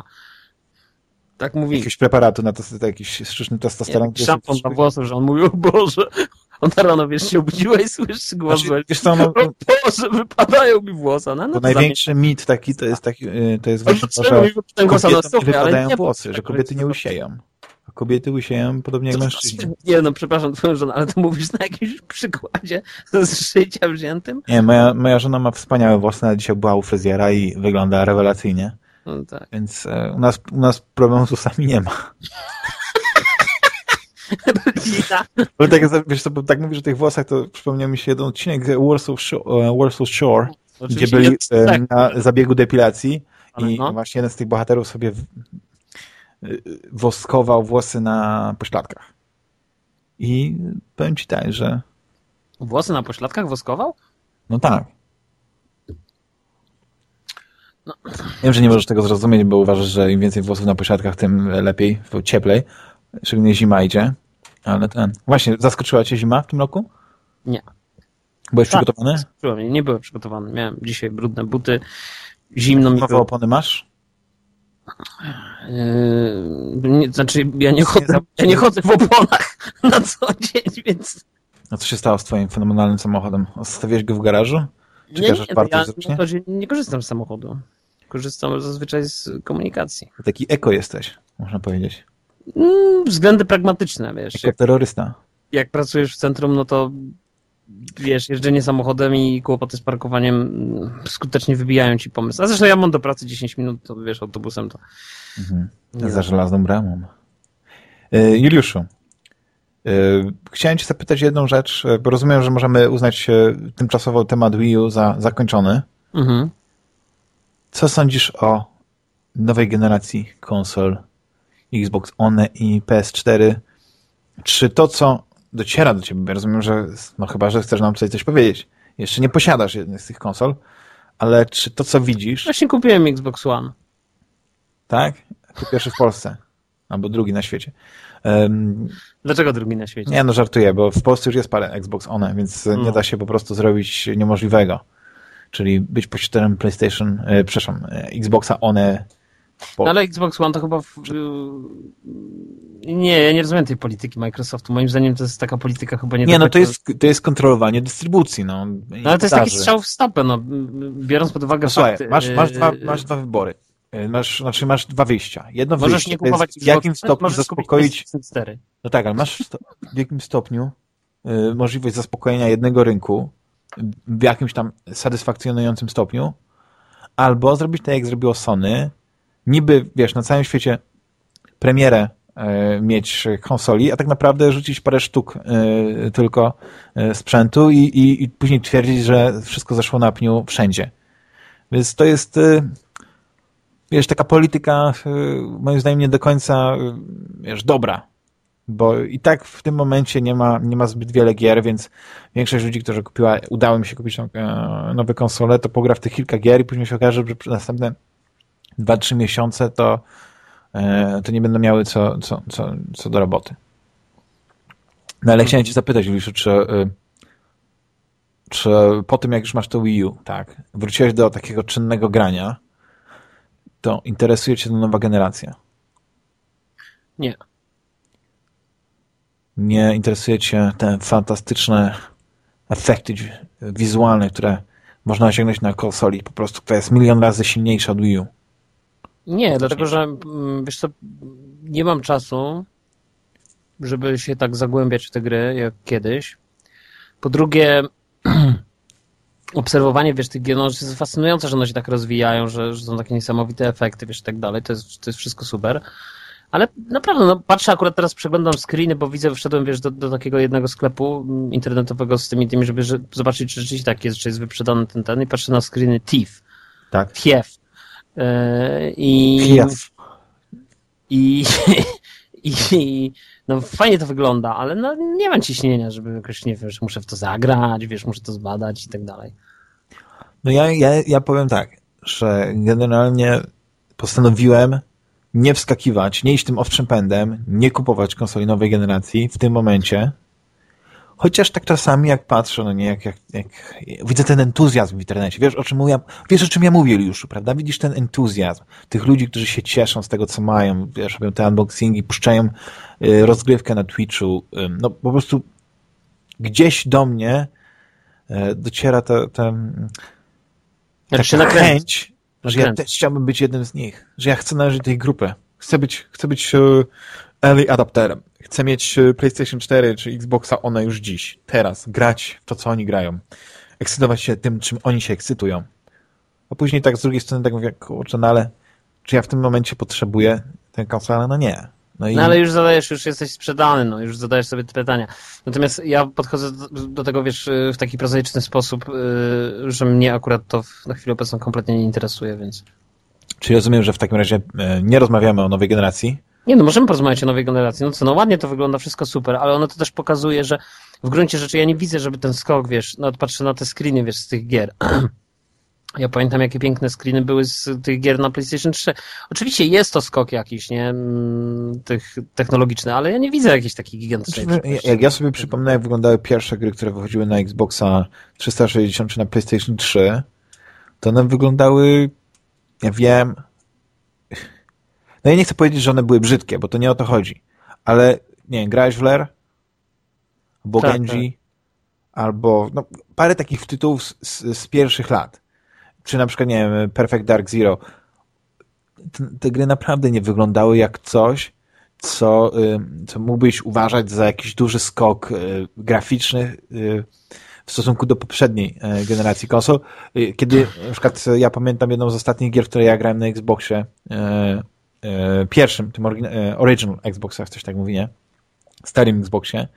Tak mówi. Jakiegoś preparatu na to, jakiś sztuczny testosteron. Nie, szampon na włosy, że on mówił, o Boże, on rano, wiesz, się obudziła i słyszy głos, znaczy, wiesz co, no, o Boże, wypadają mi włosa. No, no największy mit taki to jest taki, y, to jest właśnie to, że kobietom nie wypadają włosy, że kobiety nie usieją. A kobiety usieją podobnie jak mężczyźni. Nie, no przepraszam twoją żonę, ale to mówisz na jakimś przykładzie z życia wziętym? Nie, moja, moja żona ma wspaniałe włosy, nawet dzisiaj była u fryzjera i wygląda rewelacyjnie. No tak. Więc e, u, nas, u nas problemu z włosami nie ma. Bo tak, wiesz co, tak mówisz o tych włosach, to przypomniał mi się jeden odcinek Warsaw Shore, Warsaw Shore gdzie byli e, tak. na zabiegu depilacji Ale i no. właśnie jeden z tych bohaterów sobie woskował włosy na pośladkach. I powiem ci tak, że... Włosy na pośladkach woskował? No tak. No. Wiem, że nie możesz tego zrozumieć, bo uważasz, że im więcej włosów na pośladkach, tym lepiej, cieplej. Szczególnie zima idzie. Ale ten... Właśnie, zaskoczyła cię zima w tym roku? Nie. Byłeś tak, przygotowany? Nie, nie byłem przygotowany. Miałem dzisiaj brudne buty. Zimno mi Nowe opony masz? Yy, nie, znaczy, ja nie, chodzę, ja nie chodzę w oponach na co dzień, więc... A co się stało z twoim fenomenalnym samochodem? Zostawiłeś go w garażu? Czy nie, nie, ja nie, nie korzystam z samochodu. Korzystam zazwyczaj z komunikacji. Taki eko jesteś, można powiedzieć. Mm, względy pragmatyczne, wiesz. Jako terrorysta. Jak pracujesz w centrum, no to wiesz, jeżdżenie samochodem i kłopoty z parkowaniem mm, skutecznie wybijają ci pomysł. A zresztą ja mam do pracy 10 minut, to wiesz, autobusem to... Mhm. Za żelazną bramą. E, Juliuszu, e, chciałem cię zapytać jedną rzecz, bo rozumiem, że możemy uznać tymczasowo temat Wii U za zakończony. Mhm. Co sądzisz o nowej generacji konsol Xbox One i PS4? Czy to, co dociera do ciebie, rozumiem, że no chyba, że chcesz nam tutaj coś powiedzieć. Jeszcze nie posiadasz jednej z tych konsol, ale czy to, co widzisz... Właśnie kupiłem Xbox One. Tak? To pierwszy w Polsce. Albo drugi na świecie. Um, Dlaczego drugi na świecie? Nie, no żartuję, bo w Polsce już jest parę Xbox One, więc mm. nie da się po prostu zrobić niemożliwego. Czyli być posiadaczem PlayStation, e, przepraszam, e, Xboxa One po... No ale Xbox One to chyba... W... Nie, ja nie rozumiem tej polityki Microsoftu. Moim zdaniem to jest taka polityka chyba nie... Nie, no to jest, to jest kontrolowanie dystrybucji, no. no ale to jest taki strzał w stopę, no. Biorąc pod uwagę no, słuchaj, fakty... Masz, masz, dwa, y- masz dwa wybory. Y, masz, znaczy masz dwa wyjścia. Jedno Możesz wyjście, nie kupować w jakim stopniu zaspokoić... No tak, ale masz w jakim stopniu y, możliwość zaspokojenia jednego rynku w jakimś tam satysfakcjonującym stopniu, albo zrobić tak, jak zrobiło Sony, niby, wiesz, na całym świecie premierę e, mieć konsoli, a tak naprawdę rzucić parę sztuk e, tylko e, sprzętu i, i, i później twierdzić, że wszystko zeszło na pniu wszędzie. Więc to jest wiesz, taka polityka moim zdaniem nie do końca wiesz, dobra, bo i tak w tym momencie nie ma, nie ma zbyt wiele gier, więc większość ludzi, którzy kupiła, udało mi się kupić nowe konsole, to pogra w tych kilka gier i później się okaże, że następne 2-3 miesiące, to, e, to nie będą miały co, co, co, co do roboty. No ale chciałem cię zapytać, Juliuszu, czy, e, czy po tym, jak już masz to Wii U, tak, wróciłeś do takiego czynnego grania, to interesuje cię ta nowa generacja? Nie. Nie interesuje cię te fantastyczne efekty wizualne, które można osiągnąć na konsoli, po prostu, która jest milion razy silniejsza od Wii U? Nie, dlatego że mm, wiesz co, nie mam czasu żeby się tak zagłębiać w te gry jak kiedyś. Po drugie, obserwowanie, wiesz, tych gier, no, jest fascynujące, że one się tak rozwijają, że, że są takie niesamowite efekty, wiesz, i tak dalej. To jest, to jest wszystko super. Ale naprawdę, no patrzę akurat teraz, przeglądam screeny, bo widzę, wszedłem, wiesz, do, do takiego jednego sklepu internetowego z tymi tymi, żeby zobaczyć, czy rzeczywiście tak jest, czy jest wyprzedany ten, ten i patrzę na screeny Thief. Tak. Thief. Yy, I... Thief. I, i, i, no fajnie to wygląda, ale no nie mam ciśnienia, żeby jakoś, nie wiem, że muszę w to zagrać, wiesz, muszę to zbadać i tak dalej. No ja, ja, ja powiem tak, że generalnie postanowiłem nie wskakiwać, nie iść tym owczym pędem, nie kupować konsoli nowej generacji w tym momencie, chociaż tak czasami jak patrzę, no nie, jak, jak, jak widzę ten entuzjazm w internecie, wiesz o czym mówię, wiesz o czym ja mówię już, prawda? Widzisz ten entuzjazm tych ludzi, którzy się cieszą z tego, co mają, wiesz, robią te unboxingi, puszczają y, rozgrywkę na Twitchu, y, no po prostu gdzieś do mnie y, dociera ta, ta, ta chęć, że ja też chciałbym być jednym z nich, że ja chcę należeć do tej grupy. Chcę być, chcę być uh, early adapterem. Chcę mieć e, PlayStation 4 czy Xboxa one już dziś, teraz, grać w to, co oni grają. Ekscytować się tym, czym oni się ekscytują. A później tak z drugiej strony tak mówię, kurczę, no ale czy ja w tym momencie potrzebuję tę konsolę? No nie. No, i... no, ale już zadajesz, już jesteś sprzedany, no już zadajesz sobie te pytania. Natomiast ja podchodzę do, do tego, wiesz, w taki prozaiczny sposób, yy, że mnie akurat to na chwilę obecną kompletnie nie interesuje, więc... Czyli rozumiem, że w takim razie e, nie rozmawiamy o nowej generacji? Nie, no możemy porozmawiać o nowej generacji. No co, no ładnie to wygląda, wszystko super, ale ono to też pokazuje, że w gruncie rzeczy ja nie widzę, żeby ten skok, wiesz, no patrzę na te screeny, wiesz, z tych gier. Ja pamiętam, jakie piękne screeny były z tych gier na PlayStation 3. Oczywiście jest to skok jakiś, nie? Mm, tych technologiczny, ale ja nie widzę jakiejś takiej gigantycznej znaczy, Jak ja sobie przypomnę, jak wyglądały pierwsze gry, które wychodziły na Xboxa 360 czy na PlayStation 3, to one wyglądały, ja wiem, no ja nie chcę powiedzieć, że one były brzydkie, bo to nie o to chodzi, ale nie wiem, grałeś w Ler? Albo tak, Genji? Tak. Albo no, parę takich tytułów z, z, z pierwszych lat czy na przykład, nie wiem, Perfect Dark Zero, te gry naprawdę nie wyglądały jak coś, co, co mógłbyś uważać za jakiś duży skok y, graficzny y, w stosunku do poprzedniej e, generacji konsol. Y, kiedy na przykład ja pamiętam jedną z ostatnich gier, w której ja grałem na Xboxie, e, pierwszym, tym original Xboxach, coś tak mówi, nie? Starym Xboxie,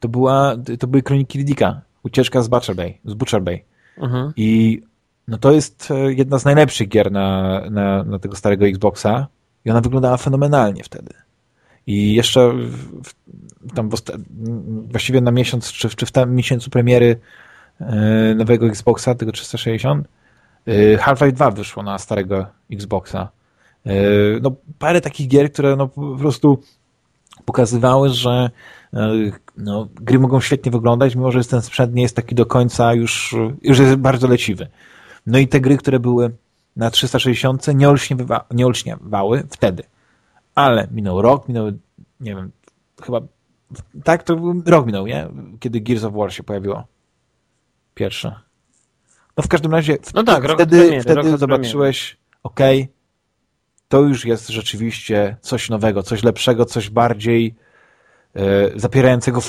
to była, to były Kroniki Riddicka, ucieczka z Butcher Bay, z Butcher Bay. Mhm. I no to jest e, jedna z najlepszych gier na, na, na tego starego Xboxa i ona wyglądała fenomenalnie wtedy. I jeszcze w, tam właściwie na miesiąc, czy, czy w tym miesiącu premiery e, nowego Xboxa, tego 360, e, Half-Life 2 wyszło na starego Xboxa. No, parę takich gier, które no, po prostu pokazywały, że no, gry mogą świetnie wyglądać, mimo że ten sprzęt nie jest taki do końca już, już jest bardzo leciwy. No i te gry, które były na 360 nie, olśniewa, nie olśniewały wtedy. Ale minął rok, minął, nie wiem, chyba tak, to rok minął, nie? Kiedy Gears of War się pojawiło. Pierwsze. No w każdym razie no tak, wtedy, premiery, wtedy zobaczyłeś, ok, to już jest rzeczywiście coś nowego, coś lepszego, coś bardziej e, zapierającego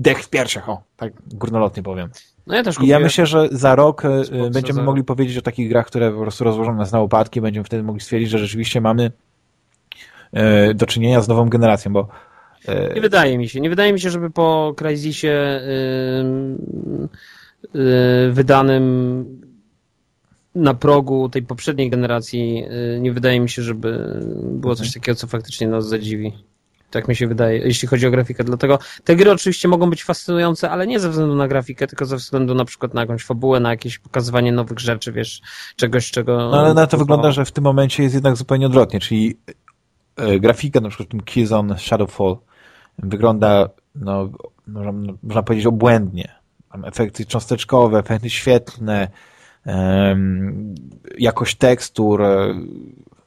dech w piersiach, o, tak górnolotnie powiem. No ja też I ja myślę, że za rok e, będziemy mogli powiedzieć o takich grach, które po prostu rozłożą nas na łopatki, będziemy wtedy mogli stwierdzić, że rzeczywiście mamy e, do czynienia z nową generacją, bo e, nie wydaje mi się. Nie wydaje mi się, żeby po Crysisie wydanym na progu tej poprzedniej generacji nie wydaje mi się, żeby było coś mhm. takiego, co faktycznie nas zadziwi. Tak mi się wydaje, jeśli chodzi o grafikę. Dlatego te gry oczywiście mogą być fascynujące, ale nie ze względu na grafikę, tylko ze względu na przykład na jakąś fabułę, na jakieś pokazywanie nowych rzeczy, wiesz, czegoś, czego... No ale na to wygląda, że w tym momencie jest jednak zupełnie odwrotnie, czyli e, grafika na przykład w tym Killzone Shadowfall wygląda, no, można, można powiedzieć obłędnie. Mam efekty cząsteczkowe, efekty świetlne, jakość tekstur,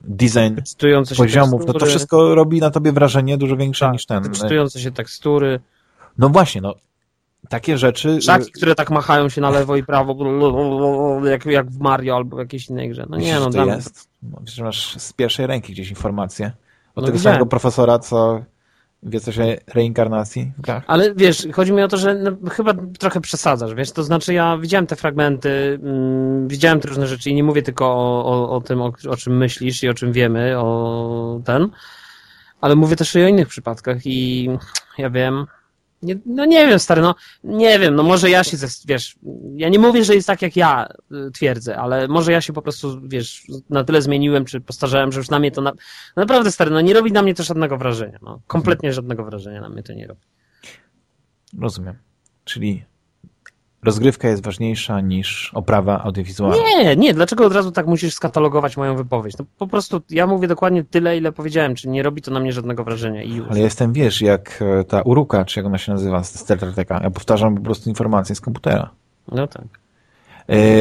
design poziomów, no to wszystko robi na tobie wrażenie dużo większe tak, niż ten. Tekstujące się tekstury. No właśnie, no takie rzeczy... Szaki, które tak machają się na lewo i prawo, jak, jak w Mario albo w jakiejś innej grze. No nie, no to jest. No, masz z pierwszej ręki gdzieś informacje od no tego samego profesora, co Wie coś o reinkarnacji w grach? Ale wiesz, chodzi mi o to, że no, chyba trochę przesadzasz, wiesz, to znaczy ja widziałem te fragmenty, mm, widziałem te różne rzeczy i nie mówię tylko o, o, o tym, o, o, czym myślisz i o czym wiemy, o ten, ale mówię też i o innych przypadkach i ja wiem, nie, no nie wiem, stary, no nie wiem, no może ja się, wiesz, ja nie mówię, że jest tak, jak ja y, twierdzę, ale może ja się po prostu, wiesz, na tyle zmieniłem, czy postarzałem, że już na mnie to na, naprawdę, stary, no nie robi na mnie to żadnego wrażenia, no, kompletnie żadnego wrażenia na mnie to nie robi. Rozumiem. Czyli rozgrywka jest ważniejsza niż oprawa audiowizualna. Nie, nie, dlaczego od razu tak musisz skatalogować moją wypowiedź? No po prostu ja mówię dokładnie tyle, ile powiedziałem, czy nie robi to na mnie żadnego wrażenia i już. Ale jestem, wiesz, jak e, ta Uruka, czy jak ona się nazywa, z Treka. Ja powtarzam po prostu informacje z komputera. No tak.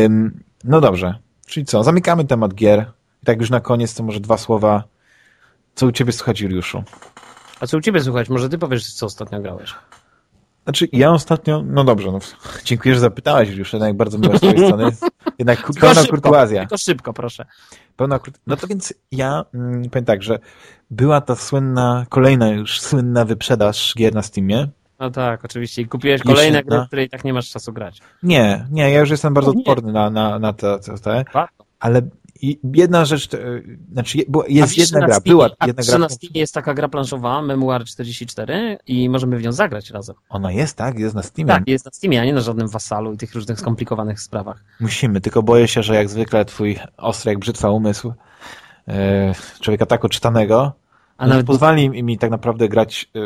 Ym, no dobrze. Czyli co, zamykamy temat gier. I tak już na koniec to może dwa słowa. Co u ciebie słychać, Juliuszu? A co u ciebie słuchać? Może ty powiesz, co ostatnio grałeś? Znaczy, ja ostatnio, no dobrze, no, dziękuję, że zapytałeś już, jednak bardzo miło z twojej strony. Jednak tylko pełna szybko, kurtuazja. Tylko szybko, proszę. Pełna No to więc ja mm, powiem tak, że była ta słynna, kolejna już słynna wyprzedaż gier na Steamie. No tak, oczywiście. I kupiłeś kolejne gry, w której i tak nie masz czasu grać. Nie, nie, ja już jestem bardzo no odporny na, na, na te, te, ale i jedna rzecz, e, znaczy jest jedna gra, Steamie, była jedna gra. na Steamie jest taka gra planszowa, Memoir 44 i możemy w nią zagrać razem. Ona jest, tak? Jest na Steamie? Tak, jest na Steamie, a nie na żadnym wasalu i tych różnych skomplikowanych sprawach. Musimy, tylko boję się, że jak zwykle twój ostry jak brzytwa umysł e, człowieka tak odczytanego a nawet pozwali mi tak naprawdę grać e,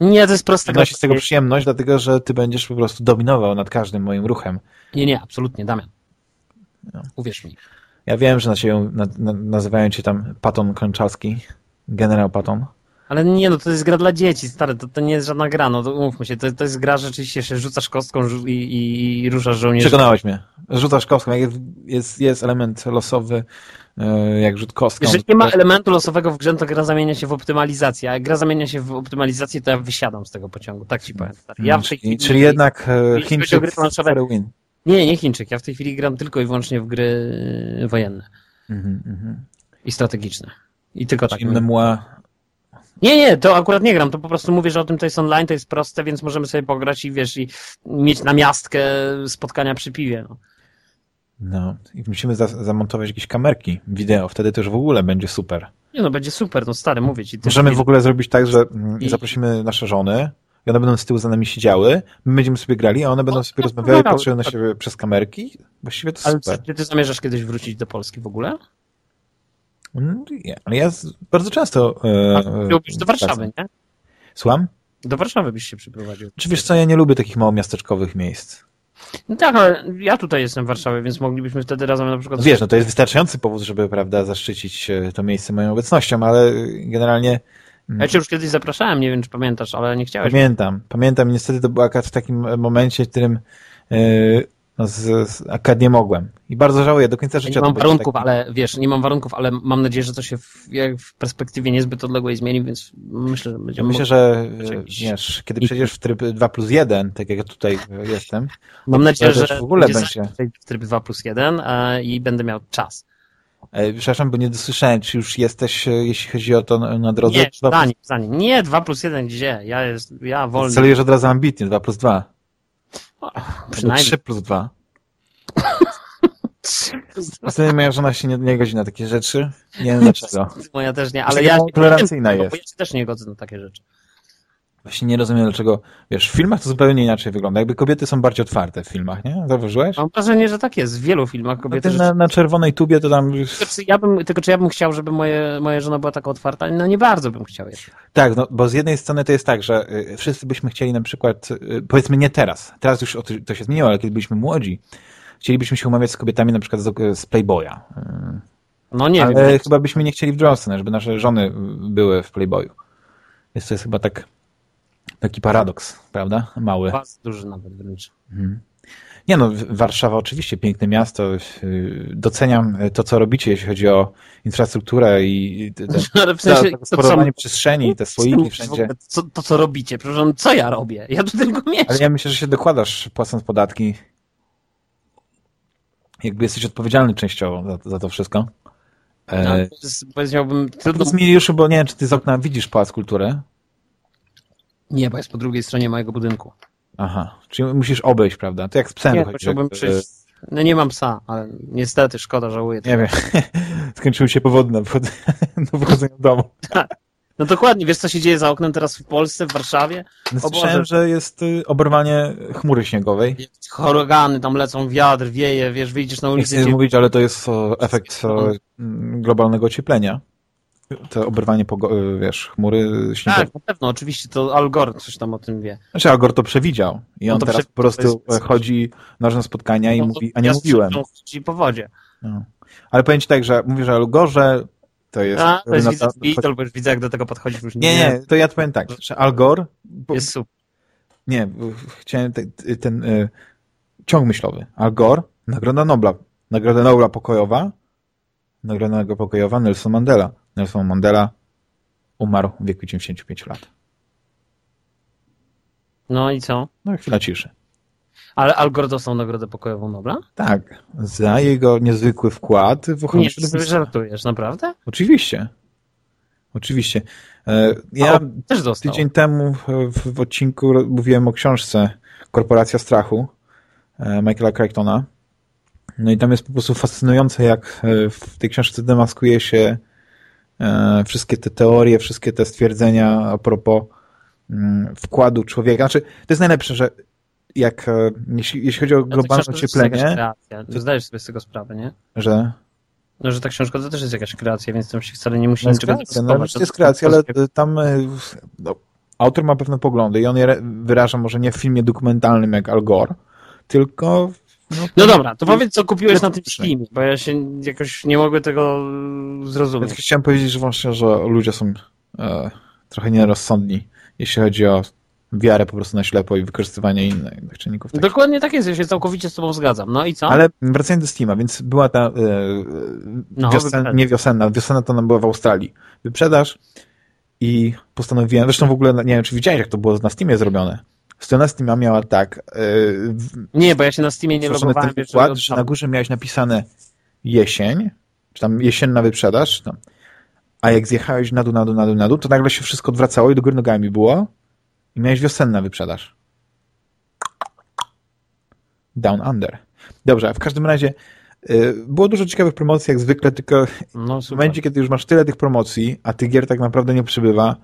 nie, to jest prosta gra. z tego przyjemność, dlatego że ty będziesz po prostu dominował nad każdym moim ruchem. Nie, nie, absolutnie, Damian. No. Uwierz mi. Ja wiem, że na ciebie, na, na, nazywają cię tam Paton Konczalski, generał Paton. Ale nie, no to jest gra dla dzieci, stary, to, to nie jest żadna gra, no to umówmy się, to, to jest gra rzeczywiście, że rzucasz kostką i, i, i ruszasz żołnierzy. Przekonałeś mnie. Rzucasz kostką, jak jest, jest, jest element losowy, e, jak rzut kostką. Jeżeli nie ma elementu losowego w grze, to gra zamienia się w optymalizację, a jak gra zamienia się w optymalizację, to ja wysiadam z tego pociągu, tak ci powiem. Ja w tej chwili, czyli jednak e, Chińczyk win. Nie, nie Chińczyk. Ja w tej chwili gram tylko i wyłącznie w gry wojenne. Mm -hmm. I strategiczne. I tylko tak. Memoir. Nie, nie, to akurat nie gram, to po prostu mówię, że o tym to jest online, to jest proste, więc możemy sobie pograć i wiesz, i mieć na miastkę spotkania przy piwie. No. No, i musimy za zamontować jakieś kamerki wideo, wtedy też w ogóle będzie super. Nie no, będzie super, no stary, mówię ci. Możemy w ogóle zrobić tak, że mm, I... zaprosimy nasze żony, i one będą z tyłu za nami siedziały, my będziemy sobie grali, a one będą sobie rozmawiały, patrzyły na siebie przez kamerki. Właściwie to Ale super. czy ty zamierzasz kiedyś wrócić do Polski w ogóle? No, ale ja bardzo często... E, Byłbyś do Warszawy, nie? Słucham? Do Warszawy byś się przyprowadził. Czy wiesz co, ja nie lubię takich małomiasteczkowych miejsc. No tak, ale ja tutaj jestem w Warszawie, więc moglibyśmy wtedy razem na przykład... Wiesz, no to jest wystarczający powód, żeby, prawda, zaszczycić e, to miejsce moją obecnością, ale generalnie ja cię już kiedyś zapraszałem, nie wiem, czy pamiętasz, ale nie chciałeś. Pamiętam, pamiętam. Niestety to było akurat w takim momencie, w którym yy, no, z, z, akad nie mogłem. I bardzo żałuję, do końca życia. nie mam warunków, taki... ale wiesz, nie mam warunków, ale mam nadzieję, że to się w, w perspektywie niezbyt odległej zmieni, więc myślę, że będziemy Myślę, że wiesz, kiedy przejdziesz w tryb 2 plus 1, tak jak ja tutaj jestem. Mam nadzieję, że w ogóle będzie w tryb 2 plus 1 i będę miał czas. E, przepraszam, bo nie dosłyszałem, czy już jesteś, e, jeśli chodzi o to na drodze? Nie, zanim, zanim. Nie, 2 plus 1 gdzie? Ja, jest, ja wolny. Celujesz od razu ambitnie, 2 plus 2. O, przynajmniej. 3 plus 2. Ostatnio moja żona się nie, nie godzi na takie rzeczy. Nie wiem dlaczego. Moja też nie, ale ja tolerancyjna jest. Ja się też nie godzę na takie rzeczy. Właśnie nie rozumiem, dlaczego, wiesz, w filmach to zupełnie inaczej wygląda. Jakby kobiety są bardziej otwarte w filmach, nie? Zauważyłeś? Mam wrażenie, że tak jest. W wielu filmach kobiety... No na, na, czerwonej tubie to tam... Tylko czy, ja bym, tylko czy ja bym chciał, żeby moje, moja żona była taka otwarta? No nie bardzo bym chciał jeszcze. Tak, no bo z jednej strony to jest tak, że y, wszyscy byśmy chcieli na przykład, y, powiedzmy nie teraz, teraz już to się zmieniło, ale kiedy byliśmy młodzi, chcielibyśmy się umawiać z kobietami na przykład z, z Playboya. Y, no nie ale wiem. Chyba byśmy nie chcieli w drugą stronę, żeby nasze żony były w Playboyu. Jest to jest chyba tak Taki paradoks, prawda? Mały. Bardzo duży nawet wręcz. Mhm. Nie no, Warszawa oczywiście piękne miasto. Doceniam to, co robicie, jeśli chodzi o infrastrukturę i te, w sensie, to, przestrzeni, te słoiki wszędzie. Co, to, co robicie? Przepraszam, co ja robię? Ja tu tylko mieszkam. Ale ja myślę, że się dokładasz płacąc podatki. Jakby jesteś odpowiedzialny częściowo za, za to wszystko. No, powiedziałbym... Trudno... mi już, bo nie wiem, czy ty z okna widzisz Pałac Kultury. Nie, bo jest po drugiej stronie mojego budynku. Aha, czyli musisz obejść, prawda? To jak z psem Nie, jak, przyjść... No nie mam psa, ale niestety szkoda, żałuję. Nie wiem, skończyły się powody na do wychodzenia do domu. No dokładnie, wiesz co się dzieje za oknem teraz w Polsce, w Warszawie? No, słyszałem, że jest y, oberwanie chmury śniegowej. Huragany, tam lecą wiatr, wieje, wiesz, wyjdziesz na ulicę. Nie chcę mówić, ale to jest efekt globalnego ocieplenia. To oberwanie, y, wiesz, chmury śniegowej. Tak, na pewno, oczywiście, to Al Gore coś tam o tym wie. Znaczy Al Gore to przewidział i no on teraz po prostu chodzi na różne spotkania i no, mówi, a nie mówiłem. Ci po wodzie. No. Ale powiem ci tak, że mówisz o Al Gore, to jest... A, to jest Renata, widzę, choć... bo już widzę, jak do tego podchodzisz. Już nie, nie, to ja powiem tak, że Al Gore... Bo, jest super. Nie, chciałem te, ten y, ciąg myślowy. Al Gore, Nagroda Nobla. Nagroda Nobla pokojowa, Nagroda Nobla pokojowa Nelson Mandela. Nelson Mandela umarł w wieku 95 lat. No i co? No chwila ciszy. Ale Al Gore dostał Nagrodę Pokojową Nobla? Tak, za jego niezwykły wkład w ochronę Nie, środowiska. żartujesz, naprawdę? Oczywiście. Oczywiście. E, ja o, też dostał. tydzień temu w, w, odcinku mówiłem o książce Korporacja Strachu e, Michaela Crichtona. No i tam jest po prostu fascynujące, jak e, w tej książce demaskuje się wszystkie te teorie, wszystkie te stwierdzenia a propos mm, wkładu człowieka. Znaczy, to jest najlepsze, że jak, e, jeśli, jeśli chodzi o globalne no ocieplenie... To zdajesz sobie z tego sprawę, nie? Że? No, że ta książka to też jest jakaś kreacja, więc tam się wcale nie musi no niczego kreacja, No, to jest kreacja, ale tam e, no, autor ma pewne poglądy i on je wyraża może nie w filmie dokumentalnym jak Al Gore, tylko... No, no dobra, to powiedz, co kupiłeś na tym filmie, bo ja się jakoś nie mogę tego zrozumieć. Ja chciałem powiedzieć, że właśnie, że ludzie są e, trochę nierozsądni, jeśli chodzi o wiarę po prostu na ślepo i wykorzystywanie innych czynników. Takich. Dokładnie tak jest, ja się całkowicie z tobą zgadzam. No i co? Ale wracając do Steama, więc była ta e, no, wiosen, nie wiosenna, wiosenna to nam była w Australii. Wyprzedaż i postanowiłem, zresztą w ogóle nie wiem, czy widziałeś, jak to było na Steamie zrobione. Strona Steama miała tak... E, nie, bo ja się na Steamie nie logowałem. Ten że na górze miałeś napisane jesień, czy tam jesienna wyprzedaż, tam, a jak zjechałeś na dół, na dół, na dół, na dół, to nagle się wszystko odwracało i do góry nogami było i miałeś wiosenna wyprzedaż. Down Under. Dobrze, a w każdym razie y, było dużo ciekawych promocji, jak zwykle, tylko no, w momencie, kiedy już masz tyle tych promocji, a tych gier tak naprawdę nie przybywa,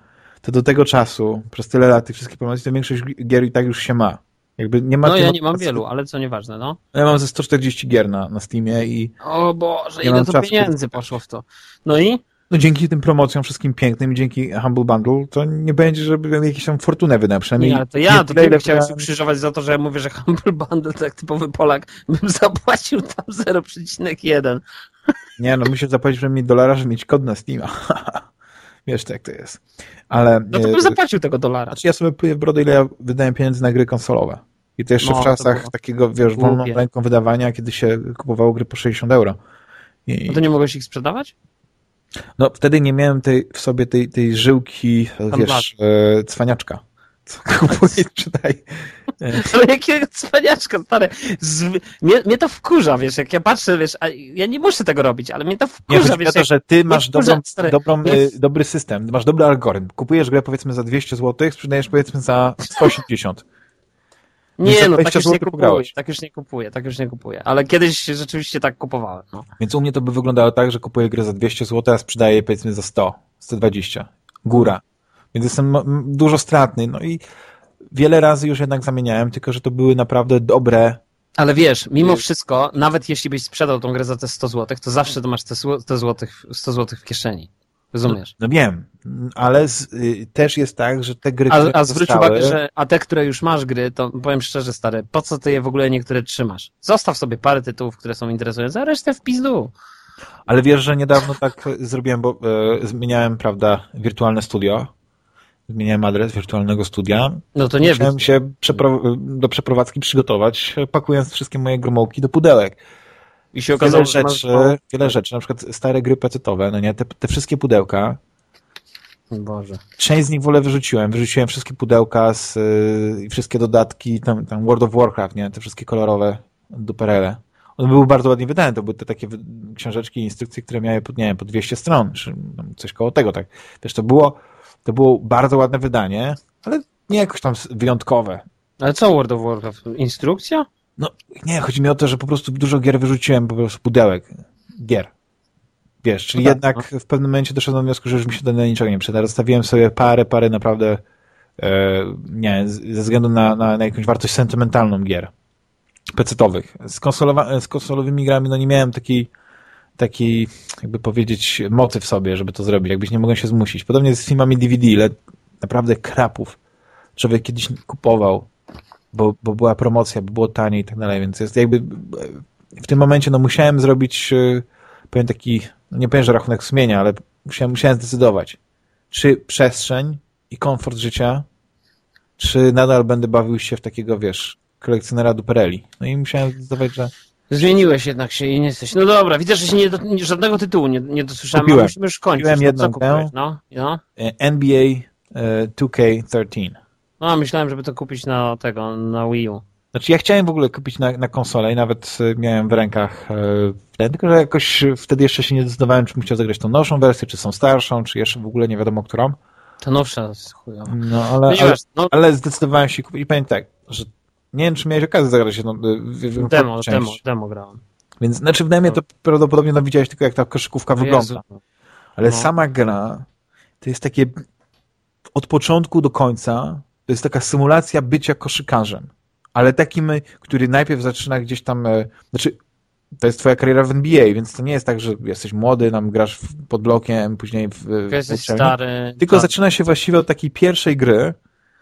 to do tego czasu, przez tyle lat tych wszystkich promocji, to większość gier i tak już się ma. Jakby nie ma no ja nie mam wielu, ale co nieważne, no. Ja mam ze 140 gier na, na Steamie i... O Boże, ile to pieniędzy poszło w to. No i? no dzięki tym promocjom wszystkim pięknym, dzięki Humble Bundle, to nie będzie, żeby jakieś tam fortunę wydać, przynajmniej. Nie, ale to ja, to tyle, ty chciałem się krzyżować za to, że ja mówię, że Humble Bundle, tak typowy Polak, bym zapłacił tam 0,1. Nie, no musisz zapłacić mi dolara, żeby mieć kod na Steama. Wiesz, tak to jest. Ale, no to bym zapłacił tego dolara. Znaczy ja sobie płyję w brodę, ile ja wydałem pieniędzy na gry konsolowe. I to jeszcze no, w czasach takiego, wiesz, wolną ręką wydawania, kiedy się kupowało gry po 60 euro. I... No to nie mogłeś ich sprzedawać? No wtedy nie miałem tej, w sobie tej, tej żyłki, Tam wiesz, e, cwaniaczka. Co kupuję, czytaj. Ale jakiego cwaniaczka, stary. Z... Mnie, mnie, to wkurza, wiesz, jak ja patrzę, wiesz, a ja nie muszę tego robić, ale mnie to wkurza, nie, wiesz. to, że ty masz dobrą, dobrą, y, dobry system, masz dobry algorytm. Kupujesz grę powiedzmy za 200 zł, sprzedajesz powiedzmy za 180. Nie, no tak już nie kupuję, tak już nie kupuję, tak już nie kupuję. Ale kiedyś rzeczywiście tak kupowałem. No. Więc u mnie to by wyglądało tak, że kupuję grę za 200 zł, a sprzedaję powiedzmy za 100, 120. Góra. Więc jestem dużo stratny. No i wiele razy już jednak zamieniałem, tylko że to były naprawdę dobre ale wiesz, mimo wszystko, nawet jeśli byś sprzedał tą grę za te 100 zł, to zawsze to masz te 100 zł, 100 zł w kieszeni. Rozumiesz? No, no wiem, ale z, y, też jest tak, że te gry, A, a zwróć zostały... uwagę, że a te, które już masz gry, to powiem szczerze, stary, po co ty je w ogóle niektóre trzymasz? Zostaw sobie parę tytułów, które są interesujące, a resztę w pizdu. Ale wiesz, że niedawno tak zrobiłem, bo e, zmieniałem, prawda, wirtualne studio. Zmieniałem adres wirtualnego studia. No to nie Musiałem się przepro do przeprowadzki przygotować, pakując wszystkie moje gromołki do pudełek. I się okazało, wiele rzeczy, masz... wiele rzeczy, na przykład stare gry pecetowe, no nie, te, te wszystkie pudełka. Boże. Część z nich w ogóle wyrzuciłem. Wyrzuciłem wszystkie pudełka z, yy, wszystkie dodatki, tam, tam World of Warcraft, nie, te wszystkie kolorowe duperele. One były bardzo ładnie wydane, to były te takie książeczki, instrukcje, które miały, nie wiem, po 200 stron, czy coś koło tego, tak. Wiesz, to było, to było bardzo ładne wydanie, ale nie jakoś tam wyjątkowe. Ale co World of Warcraft? Instrukcja? No nie, chodzi mi o to, że po prostu dużo gier wyrzuciłem, po prostu pudełek gier. Wiesz, czyli no tak, jednak no. w pewnym momencie doszedłem do wniosku, że już mi się to na niczego nie przyda. Rozstawiłem sobie parę, parę naprawdę e, nie, ze względu na, na, na jakąś wartość sentymentalną gier pecetowych. Z, konsolowa- z konsolowymi grami no nie miałem takiej taki, jakby powiedzieć, motyw sobie, żeby to zrobić, jakbyś nie mogłem się zmusić. Podobnie z filmami DVD, ile naprawdę krapów człowiek kiedyś kupował, bo, bo była promocja, bo było taniej i tak dalej, więc jest jakby w tym momencie no musiałem zrobić e, powiem taki, no nie powiem, że rachunek sumienia, ale musiałem, musiałem zdecydować, czy przestrzeń i komfort życia, czy nadal będę bawił się w takiego, wiesz, kolekcjonera dupereli. No i musiałem zdecydować, że Zmieniłeś jednak się i nie jesteś. No dobra, widzę, że się nie do, żadnego tytułu nie, nie dosłyszałem, Kupiłem. musimy już kończyć. Kupiłem no, jedną grę. No, no. E, NBA 2K13. E, no, myślałem, żeby to kupić na tego, na Wii U. Znaczy ja chciałem w ogóle kupić na, na konsolę i nawet e, miałem w rękach ten, tylko że jakoś wtedy jeszcze się nie zdecydowałem, czy bym chciał zagrać tą nowszą wersję, czy są starszą, czy jeszcze w ogóle nie wiadomo którą. Ta nowsza jest chujowa. No, ale, ale, no. ale zdecydowałem się kupić i powiem tak, że nie wiem, czy miałeś okazję zagrać jedną w, demo, demo, demo grałem. Więc znaczy w demie to prawdopodobnie no, widziałeś tylko jak ta koszykówka no wygląda. Ale no. sama gra to jest takie od początku do końca to jest taka symulacja bycia koszykarzem. Ale takim, który najpierw zaczyna gdzieś tam, e, znaczy to jest twoja kariera w NBA, więc to nie jest tak, że jesteś młody, nam grasz pod blokiem, później w, w Jesteś stary. Tylko tak. zaczyna się właściwie od takiej pierwszej gry,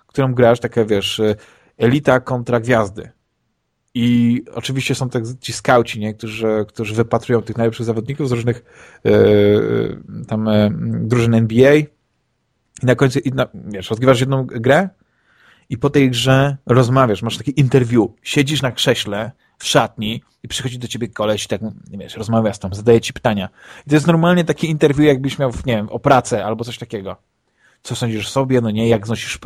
którą grasz, taka wiesz, e, elita kontra gwiazdy. I oczywiście są tak ci skauci, nie? Którzy, którzy wypatrują tych najlepszych zawodników z różnych yy, tam yy, drużyn NBA i na końcu, i na, wiesz, rozgrywasz jedną grę i po tej grze rozmawiasz, masz takie interview, siedzisz na krześle w szatni i przychodzi do ciebie koleś i tak, wiesz, rozmawia z tam, zadaje ci pytania. I to jest normalnie takie interview, jakbyś miał, nie wiem, o pracę albo coś takiego co sądzisz o sobie, no nie, jak znosisz y,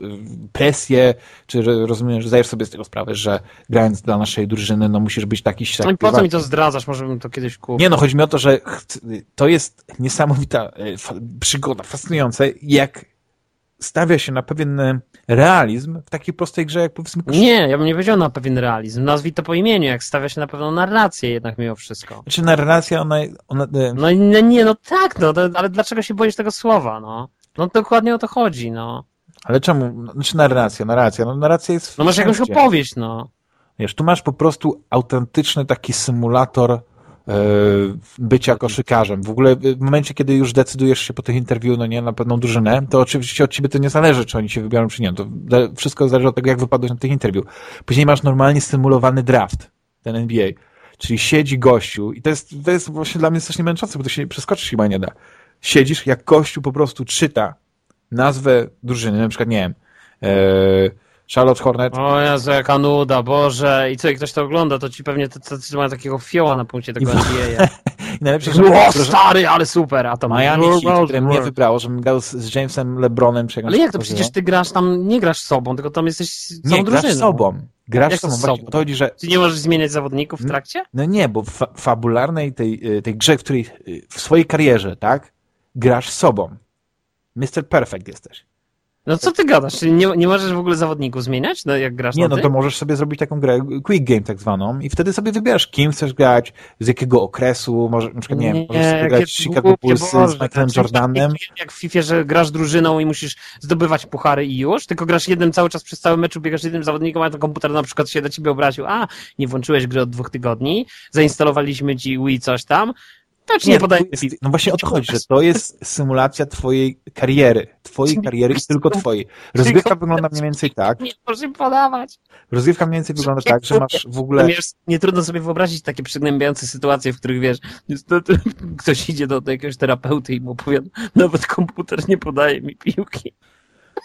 presję, czy rozumiesz, zdajesz sobie z tego sprawę, że grając dla naszej drużyny, no musisz być taki No i po co mi to zdradzasz? Może bym to kiedyś kupił. Nie no, chodzi mi o to, że to jest niesamowita e, przygoda, fascynująca, jak stawia się na pewien realizm w takiej prostej grze, jak powiedzmy... Nie, ja bym nie powiedział na pewien realizm. Nazwij to po imieniu, jak stawia się na pewną narrację jednak mimo wszystko. Znaczy narracja, ona... ona... E, no nie, no tak, no, ale dlaczego się boisz tego słowa, no? No dokładnie o to chodzi, no. Ale czemu? Znaczy narracja, narracja. No narracja jest... No masz jakąś opowieść, no. Wiesz, tu masz po prostu autentyczny taki symulator e, bycia koszykarzem. W ogóle w momencie, kiedy już decydujesz się po tych interwiu no nie, na pewną drużynę, to oczywiście od ciebie to nie zależy, czy oni się wybiorą, czy nie. To wszystko zależy od tego, jak wypadłeś na tych interwiu. Później masz normalnie symulowany draft, ten NBA. Czyli siedzi gościu i to jest, to jest właśnie dla mnie strasznie męczące, bo to się przeskoczyć chyba nie da siedzisz, jak kościół po prostu czyta nazwę drużyny, na przykład, nie wiem, e, Charlotte Hornet. O Jezu, jaka nuda, Boże. I co, jak ktoś to ogląda, to ci pewnie tacy mają takiego fioła na punkcie tego NBA. I najlepsze, że... O, stary, ale super, a to Miami Heat, które mnie wybrało, żebym grał z, z Jamesem LeBronem. Ale jak to, przecież ty grasz tam, nie grasz sobą, tylko tam jesteś całą nie, drużyną. grasz sobą. Grasz jak sobą. sobą? to chodzi, że... Ty nie możesz zmieniać zawodników w trakcie? No nie, bo w fa fabularnej tej, y, tej grze, w której y, w swojej karierze, tak, grasz sobą. Mr. Perfect jesteś. No co ty gadasz? Czyli nie, nie możesz w ogóle zawodników zmieniać, no, jak grasz Nie, no to możesz sobie zrobić taką grę, quick game tak zwaną i wtedy sobie wybierasz, kim chcesz grać, z jakiego okresu, może, na przykład, nie, nie wiem, możesz sobie grać Chicago Bulls z Michaelem Jordanem. Jak w FIFA, że grasz drużyną i musisz zdobywać puchary i już, tylko grasz jednym cały czas przez cały meczu, biegasz jednym zawodnikiem, a ten komputer na przykład się do ciebie obraził, a, nie włączyłeś gry od dwóch tygodni, zainstalowaliśmy ci Wii coś tam, to ci nie, nie podaje No właśnie o to chodzi, że to jest symulacja twojej kariery. Twojej kariery i tylko twojej. Rozgrywka wygląda mniej więcej tak. Nie możesz podawać. Rozgrywka mniej więcej wygląda tak, że masz w ogóle... Nie trudno sobie wyobrazić takie przygnębiające sytuacje, w których wiesz, niestety ktoś idzie do, do jakiegoś terapeuty i mu powie, nawet komputer nie podaje mi piłki.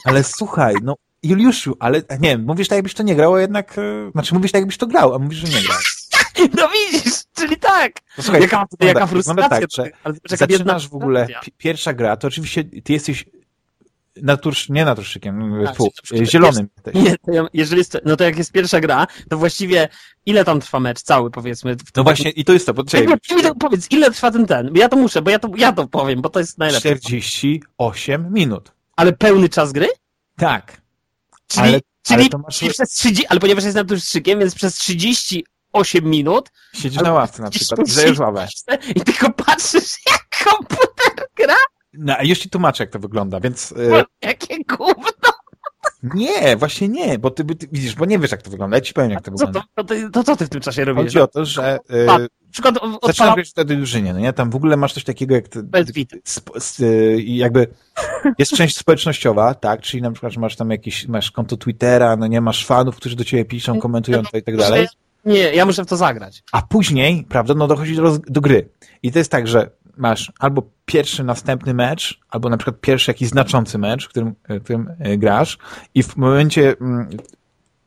Ale słuchaj, no Juliuszu, ale nie wiem, mówisz tak jakbyś to nie grał, a jednak, e, znaczy mówisz tak jakbyś to grał, a mówisz, że nie grał. No widzisz, czyli tak. No, słuchaj, jaka, jaka frustracja. Tak, że ale zaczynasz w ogóle, pierwsza gra, to oczywiście ty jesteś natursz, nie naturszykiem, no, fu, zielonym. Nie, ja, jeżeli jest, no to jak jest pierwsza gra, to właściwie ile tam trwa mecz cały, powiedzmy? No właśnie, i to jest to, poczekaj. mi to powiedz, ile trwa ten ten? Ja to muszę, bo ja to, ja to powiem, bo to jest najlepsze. 48 minut. Ale pełny czas gry? Tak. Czyli, ale, czyli, ale, to masz... przez 30, ale ponieważ jest naturszczykiem, więc przez 38 minut siedzisz na ławce na przykład, grzejesz ławę. I tylko patrzysz, jak komputer gra. No, a już ci tłumaczę, jak to wygląda, więc... Yy... Jakie gówno! Nie, właśnie nie, bo ty, ty, widzisz, bo nie wiesz, jak to wygląda. Ja ci powiem, jak to wygląda. To, to, to, co ty w tym czasie robisz? Chodzi o to, że yy, przykład zaczynasz grać wtedy drużynie, no nie? Tam w ogóle masz coś takiego jak... Y, jakby jest część społecznościowa, tak? Czyli na przykład masz tam jakiś, masz konto Twittera, no nie? Masz fanów, którzy do ciebie piszą, komentują to i tak dalej. Nie, ja muszę w to zagrać. A później, prawda, no dochodzi do, do gry. I to jest tak, że masz albo pierwszy następny mecz, albo na przykład pierwszy jakiś znaczący mecz, w którym, w którym e, grasz i w momencie mm,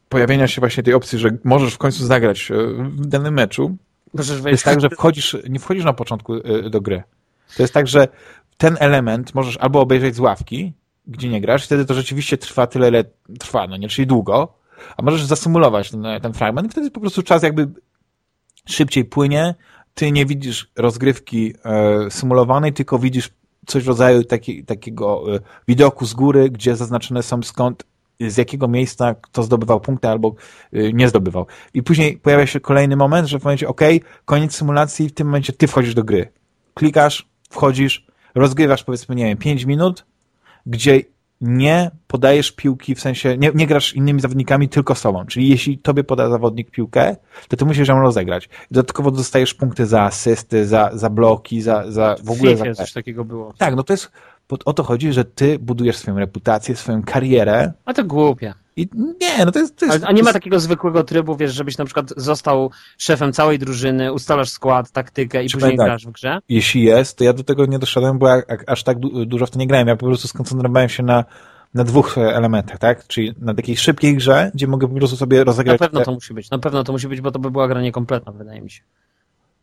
pojawienia się właśnie tej opcji, że możesz w końcu zagrać e, w danym meczu, Możesz to jest tak, że wchodzisz, nie wchodzisz na początku e, do gry. To jest tak, że ten element możesz albo obejrzeć z ławki, gdzie nie grasz, wtedy to rzeczywiście trwa tyle, ile trwa, no nie, czyli długo, a możesz zasymulować ten, ten fragment wtedy po prostu czas jakby szybciej płynie, ty nie widzisz rozgrywki e, symulowanej, tylko widzisz coś w rodzaju taki, takiego e, widoku z góry, gdzie zaznaczone są skąd, z jakiego miejsca kto zdobywał punkty albo e, nie zdobywał. I później pojawia się kolejny moment, że w momencie OK, koniec symulacji, w tym momencie ty wchodzisz do gry. Klikasz, wchodzisz, rozgrywasz powiedzmy, nie wiem, 5 minut, gdzie nie podajesz piłki, w sensie nie, nie grasz innymi zawodnikami, tylko sobą. Czyli jeśli tobie poda zawodnik piłkę, to ty musisz ją rozegrać. Dodatkowo dostajesz punkty za asysty, za, za bloki, za, za w ogóle... W za... coś takiego było. Tak, no to jest, o to chodzi, że ty budujesz swoją reputację, swoją karierę. A to głupie. I nie, no to jest... To jest a, nie ma takiego zwykłego trybu, wiesz, żebyś na przykład został szefem całej drużyny, ustalasz skład, taktykę i później tak, grasz w grze? Jeśli jest, to ja do tego nie doszedłem, bo ja aż tak dużo w to nie grałem. Ja po prostu skoncentrowałem się na na dwóch elementach, tak? Czyli na takiej szybkiej grze, gdzie mogę po prostu sobie rozegrać... Na pewno to musi być, na pewno to musi być, bo to by była gra niekompletna, wydaje mi się.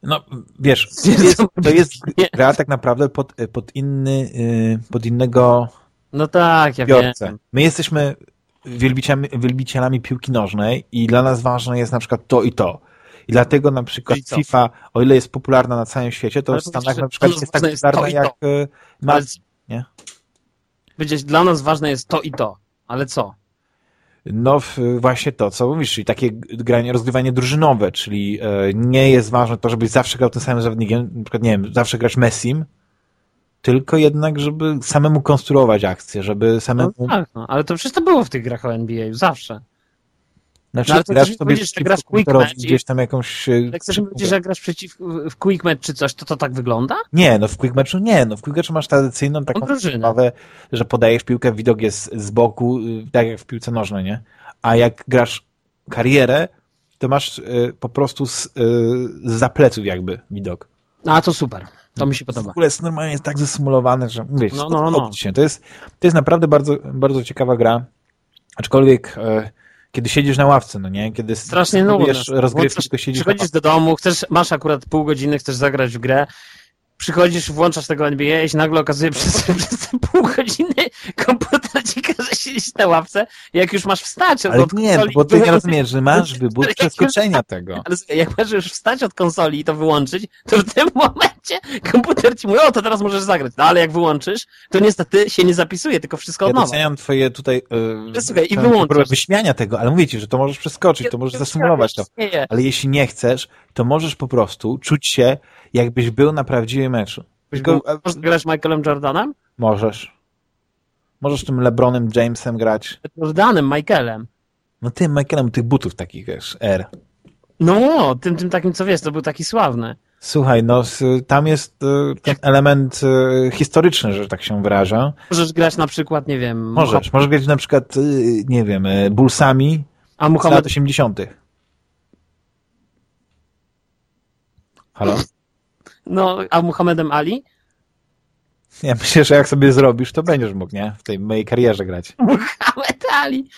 No, wiesz, to jest, to jest gra tak naprawdę pod, pod inny, y, pod innego No tak, ja biorcę. wiem. My jesteśmy wielbicielami, wielbicielami piłki nożnej i dla nas ważne jest na przykład to i to. I dlatego na przykład FIFA, o ile jest popularna na całym świecie, to Ale w Stanach na przykład jest tak popularna jak y, Mas, nie? Powiedzieć, dla nas ważne jest to i to. Ale co? No właśnie to, co mówisz, czyli takie granie, rozgrywanie drużynowe, czyli e, nie jest ważne to, żebyś zawsze grał tym samym zawodnikiem, na przykład, nie wiem, zawsze grać Messim, tylko jednak, żeby samemu konstruować akcje, żeby samemu... No tak, no, ale to przecież to było w tych grach o NBA, zawsze. Znaczy, no, ale to grasz sobie że grasz quick match gdzieś tam jakąś... Jak e, chcesz powiedzieć, że grasz przeciw, w quick match czy coś, to to tak wygląda? Nie, no w quick matchu nie, no w quick matchu masz tradycyjną taką sprawę, że podajesz piłkę, widok jest z boku, y, tak jak w piłce nożnej, nie? A jak grasz karierę, to masz y, po prostu z, y, z zapleców jakby widok. A, to super. To mi się podoba. W ogóle jest normalnie tak zasymulowane, że wiesz, no, no, no. To, jest, to jest naprawdę bardzo, bardzo ciekawa gra, aczkolwiek e, kiedy siedzisz na ławce, no nie? Kiedy Strasznie nudne. rozgrywki, tylko siedzisz Przychodzisz do domu, chcesz, masz akurat pół godziny, chcesz zagrać w grę, przychodzisz, włączasz tego NBA i się nagle okazuje przez, przez pół godziny komputer ci każe siedzieć na ławce jak już masz wstać od Ale nie, bo ty nie rozumiesz, że masz wybór przeskoczenia tego. Ale jak masz już wstać od konsoli i to wyłączyć, to w tym momencie komputer ci mówi, o, to teraz możesz zagrać. No ale jak wyłączysz, to niestety się nie zapisuje, tylko wszystko od nowa. Ja doceniam twoje tutaj yy, Słuchaj, i wyłączysz. wyśmiania tego, ale mówię ci, że to możesz przeskoczyć, to możesz zasymulować to. Ale jeśli nie chcesz, to możesz po prostu czuć się jakbyś był na prawdziwym meczu. Tylko, możesz grać Michaelem Jordanem? Możesz. Możesz tym LeBronem Jamesem grać. Jordanem, Michaelem. No tym Michaelem, tych butów takich, wiesz, R. No, tym, tym takim, co wiesz, to był taki sławny. Słuchaj, no tam jest e, ten element e, historyczny, że tak się wyraża. Możesz grać na przykład, nie wiem... Możesz, możesz grać na przykład, e, nie wiem, Bullsami A Muhammad... lat 80. Halo? No, a Muhammedem Ali? Ja myślę, że jak sobie zrobisz, to będziesz mógł, nie? W tej mojej karierze grać. Muhammed Ali!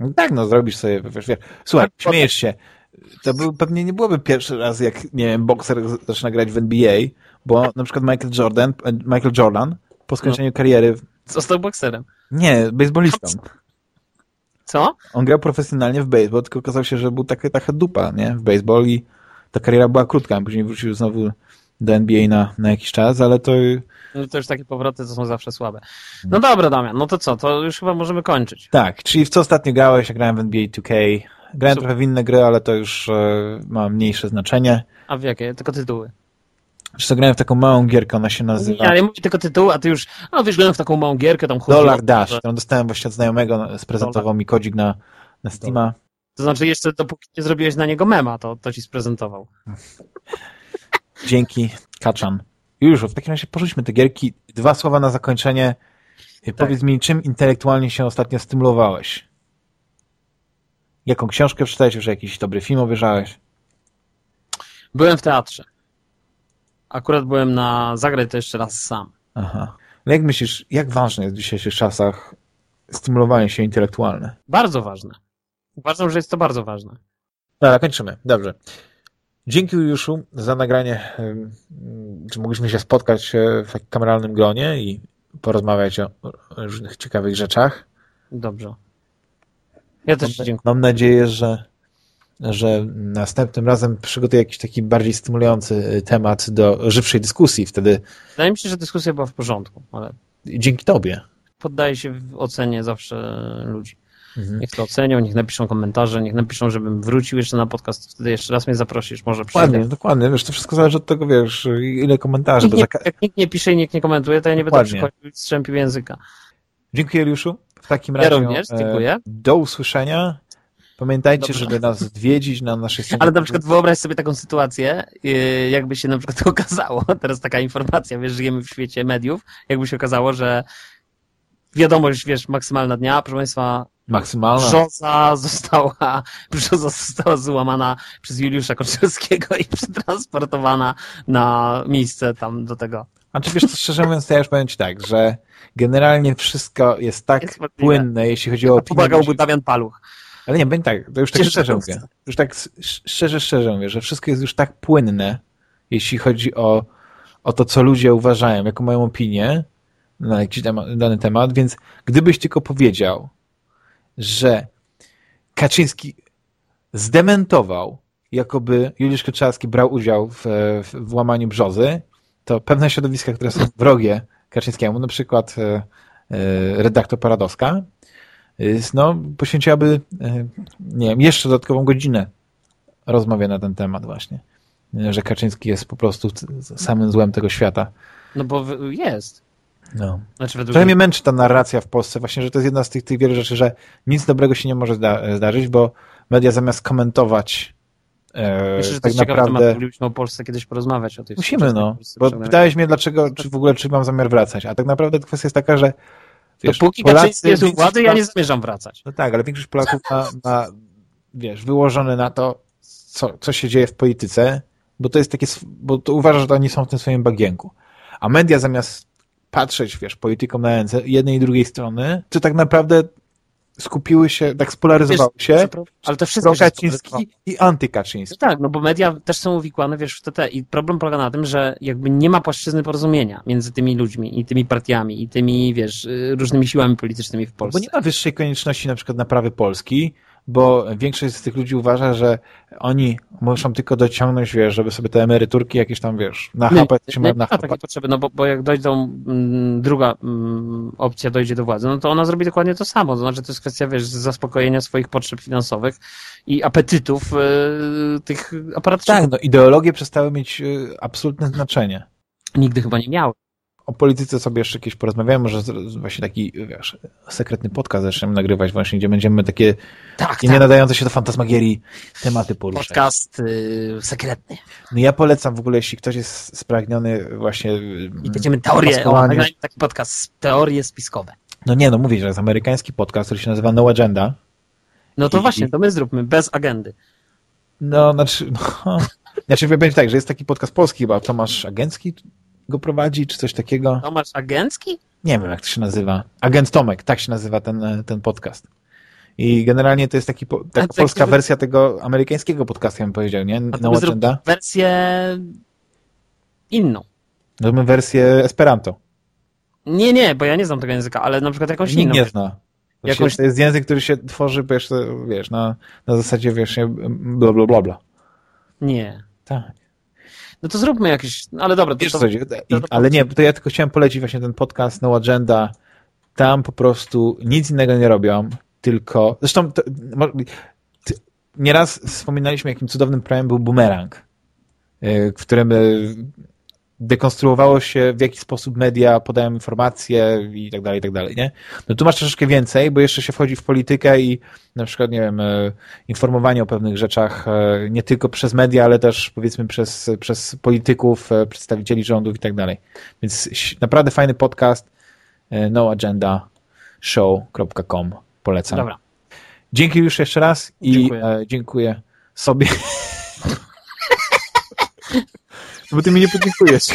No tak, no zrobisz sobie, wiesz, wiesz. Słuchaj, śmiejesz się. To był, pewnie nie byłoby pierwszy raz, jak, nie wiem, bokser zaczyna grać w NBA, bo na przykład Michael Jordan, Michael Jordan po skończeniu no. kariery... Został bokserem. Nie, baseballistą. Co? On grał profesjonalnie w baseball, tylko okazało się, że był taka, taka dupa, nie? W baseball i ta kariera była krótka, a później wrócił znowu do NBA na, na jakiś czas, ale to... No to już takie powroty to są zawsze słabe. No dobra, Damian, no to co, to już chyba możemy kończyć. Tak, czyli w co ostatnio grałeś? Ja grałem w NBA 2K. Grałem Super. trochę w inne gry, ale to już e, ma mniejsze znaczenie. A w jakie? Tylko tytuły? Wiesz co, grałem w taką małą gierkę, ona się nazywa... Nie, ale mówię tylko tytuł, a ty już, no wiesz, grałem w taką małą gierkę, tam Dollar Dash, którą dostałem właśnie od znajomego, sprezentował mi kodzik na, na Steama. To znaczy jeszcze dopóki nie zrobiłeś na niego mema, to, to ci sprezentował. Dzięki, Kaczan. Już, w takim razie porzućmy te gierki. Dwa słowa na zakończenie. Tak. Powiedz mi, czym intelektualnie się ostatnio stymulowałeś? Jaką książkę przeczytałeś? Już jakiś dobry film obejrzałeś? Byłem w teatrze. Akurat byłem na Zagraj to jeszcze raz sam. Aha. No jak myślisz, jak ważne jest w dzisiejszych czasach stymulowanie się intelektualne? Bardzo ważne. Uważam, że jest to bardzo ważne. Dobra, kończymy. Dobrze. Dzięki Juliuszu za nagranie, czy mogliśmy się spotkać e, w kameralnym gronie i porozmawiać o różnych ciekawych rzeczach. Dobrze. Ja też dziękuję. Mam nadzieję, że, że następnym razem przygotuję jakiś taki bardziej stymulujący e, temat do żywszej dyskusji. Wtedy. Wydaje mi się, że dyskusja była w porządku, ale. Dzięki Tobie. Poddaję się w ocenie zawsze ludzi. Mhm. Niech to ocenią, niech napiszą komentarze, niech napiszą, żebym wrócił jeszcze na podcast, wtedy jeszcze raz mnie zaprosisz, może przyjdę. Dokładnie, dokładnie, wiesz, to wszystko zależy od tego, wiesz, ile komentarzy. Nikt nie, jak nikt nie pisze i nikt nie komentuje, to ja nie dokładnie. będę przychodził strzępił języka. Dziękuję, Juliuszu. W takim razie ja również, dziękuję. E, do usłyszenia. Pamiętajcie, Dobrze. żeby nas odwiedzić na naszej stronie. Ale na przykład wyobraź sobie taką sytuację, y, jakby się na przykład okazało, teraz taka informacja, wiesz, żyjemy w świecie mediów, jakby się okazało, że wiadomość, wiesz, maksymalna dnia, proszę Państwa, Maksymalna. Brzoza została, brzoza została złamana przez Juliusza Koczylskiego i przetransportowana na miejsce tam do tego. A czy wiesz, to szczerze mówiąc, to ja już powiem Ci tak, że generalnie wszystko jest tak jest płynne, jeśli chodzi o opinię. Pomagałby Damian Paluch. Ale nie, będzie tak, to już tak szczerze mówię. Już tak szczerze, szczerze mówię, że wszystko jest już tak płynne, jeśli chodzi o, o to, co ludzie uważają, jaką mają opinię na jakiś dany temat, więc gdybyś tylko powiedział, że Kaczyński zdementował, jakoby Juliusz Kaczarski brał udział w, w, łamaniu brzozy, to pewne środowiska, które są wrogie Kaczyńskiemu, na przykład e, e, redaktor Paradowska, no, poświęciłaby, e, nie wiem, jeszcze dodatkową godzinę rozmowie na ten temat właśnie. Że Kaczyński jest po prostu samym złem tego świata. No bo jest. No. Znaczy, Trochę mnie męczy ta narracja w Polsce, właśnie, że to jest jedna z tych, tych wielu rzeczy, że nic dobrego się nie może zda zdarzyć, bo media zamiast komentować e, Myślę, że tak to jest naprawdę... temat, moglibyśmy o Polsce kiedyś porozmawiać. O tej Musimy, no. Bo pytałeś mnie, dlaczego, czy w ogóle, czy mam zamiar wracać, a tak naprawdę kwestia jest taka, że wiesz, Dopóki Polacy, jest władzy, ja nie zamierzam wracać. No tak, ale większość Polaków ma, ma wiesz, wyłożone na to, co, co się dzieje w polityce, bo to jest takie, bo to uważa, że oni są w tym swoim bagienku. A media zamiast patrzeć, wiesz, politykom na ręce jednej i drugiej strony, to tak naprawdę skupiły się, tak spolaryzowały się, ale to wszystko Kaczyński i antykaczyński. No tak, no bo media też są uwikłane, wiesz, w TT i problem polega na tym, że jakby nie ma płaszczyzny porozumienia między tymi ludźmi i tymi partiami i tymi, wiesz, y, różnymi siłami politycznymi w Polsce. Bo nie ma wyższej konieczności na przykład naprawy Polski, bo większość z tych ludzi uważa, że oni muszą tylko dociągnąć, wiesz, żeby sobie te emeryturki jakieś tam, wiesz, nachapać, czy nie, nie ma takiej potrzeby, no bo, bo jak dojdą, mm, druga mm, opcja dojdzie do władzy, no to ona zrobi dokładnie to samo, to znaczy to jest kwestia, wiesz, zaspokojenia swoich potrzeb finansowych i apetytów y, tych aparatów. Tak, no ideologie przestały mieć y, absolutne znaczenie. Nigdy chyba nie miały o polityce sobie jeszcze jakieś porozmawiamy, może właśnie taki, wiesz, sekretny podcast zaczniemy nagrywać właśnie, gdzie będziemy takie tak, nie tak. nadające się do fantasmagierii tematy poruszać. Podcast yy, sekretny. No ja polecam w ogóle, jeśli ktoś jest spragniony właśnie... I będziemy teorie, o, taki podcast, teorie spiskowe. No nie, no mówię, że jest amerykański podcast, który się nazywa No Agenda. No to I, właśnie, to my zróbmy, bez agendy. No, znaczy, no, znaczy będzie tak, że jest taki podcast polski chyba, Tomasz Agencki, go prowadzi, czy coś takiego. Tomasz Agencki? Nie wiem, jak to się nazywa. Agent Tomek, tak się nazywa ten, ten podcast. I generalnie to jest taki, taka polska wersja tego amerykańskiego podcastu, ja bym powiedział, nie? No Agenda. wersję inną. Zróbmy wersję Esperanto. Nie, nie, bo ja nie znam tego języka, ale na przykład jakąś Nikt inną. nie zna. Jakąś... To jest język, który się tworzy, wiesz, wiesz na, na zasadzie, wiesz, bla, bla, bla, bla. Nie. Tak. No to zróbmy jakieś, no ale dobra. To, Wiesz, to, to, to, ale nie, to ja tylko chciałem polecić właśnie ten podcast No Agenda. Tam po prostu nic innego nie robią, tylko, zresztą to, nieraz wspominaliśmy, jakim cudownym programem był Boomerang, y, w którym dekonstruowało się, w jaki sposób media podają informacje i tak dalej, i tak dalej, nie? No tu masz troszeczkę więcej, bo jeszcze się wchodzi w politykę i na przykład, nie wiem, e, informowanie o pewnych rzeczach e, nie tylko przez media, ale też powiedzmy przez, przez polityków, e, przedstawicieli rządów i tak dalej. Więc naprawdę fajny podcast noagendashow.com polecam. Dobra. Dzięki już jeszcze raz i dziękuję, dziękuję sobie. Bo ty mi nie podziękujesz.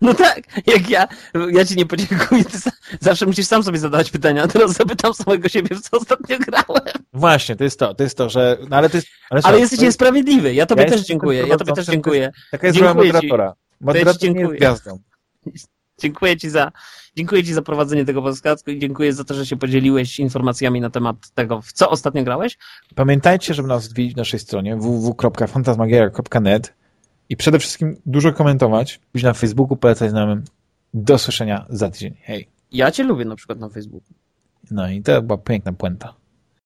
No tak, jak ja, ja ci nie podziękuję, ty zawsze musisz sam sobie zadawać pytania, a teraz zapytam samego siebie, w co ostatnio grałem. Właśnie, to jest to, to jest to, że, no ale to jest... Ale, ale jesteś niesprawiedliwy, ja tobie ja też dziękuję, ja tobie też dziękuję. Taka jest rola moderatora. Moderator nie jest gwiazdą. Dziękuję ci za, dziękuję ci za prowadzenie tego podcastu i dziękuję za to, że się podzieliłeś informacjami na temat tego, w co ostatnio grałeś. Pamiętajcie, żeby nas odwiedzić na naszej stronie www.fantasmagieria.net i przede wszystkim dużo komentować, być na Facebooku, polecać znajomym. Do słyszenia za tydzień. Hej. Ja cię lubię na przykład na Facebooku. No i to była piękna puenta.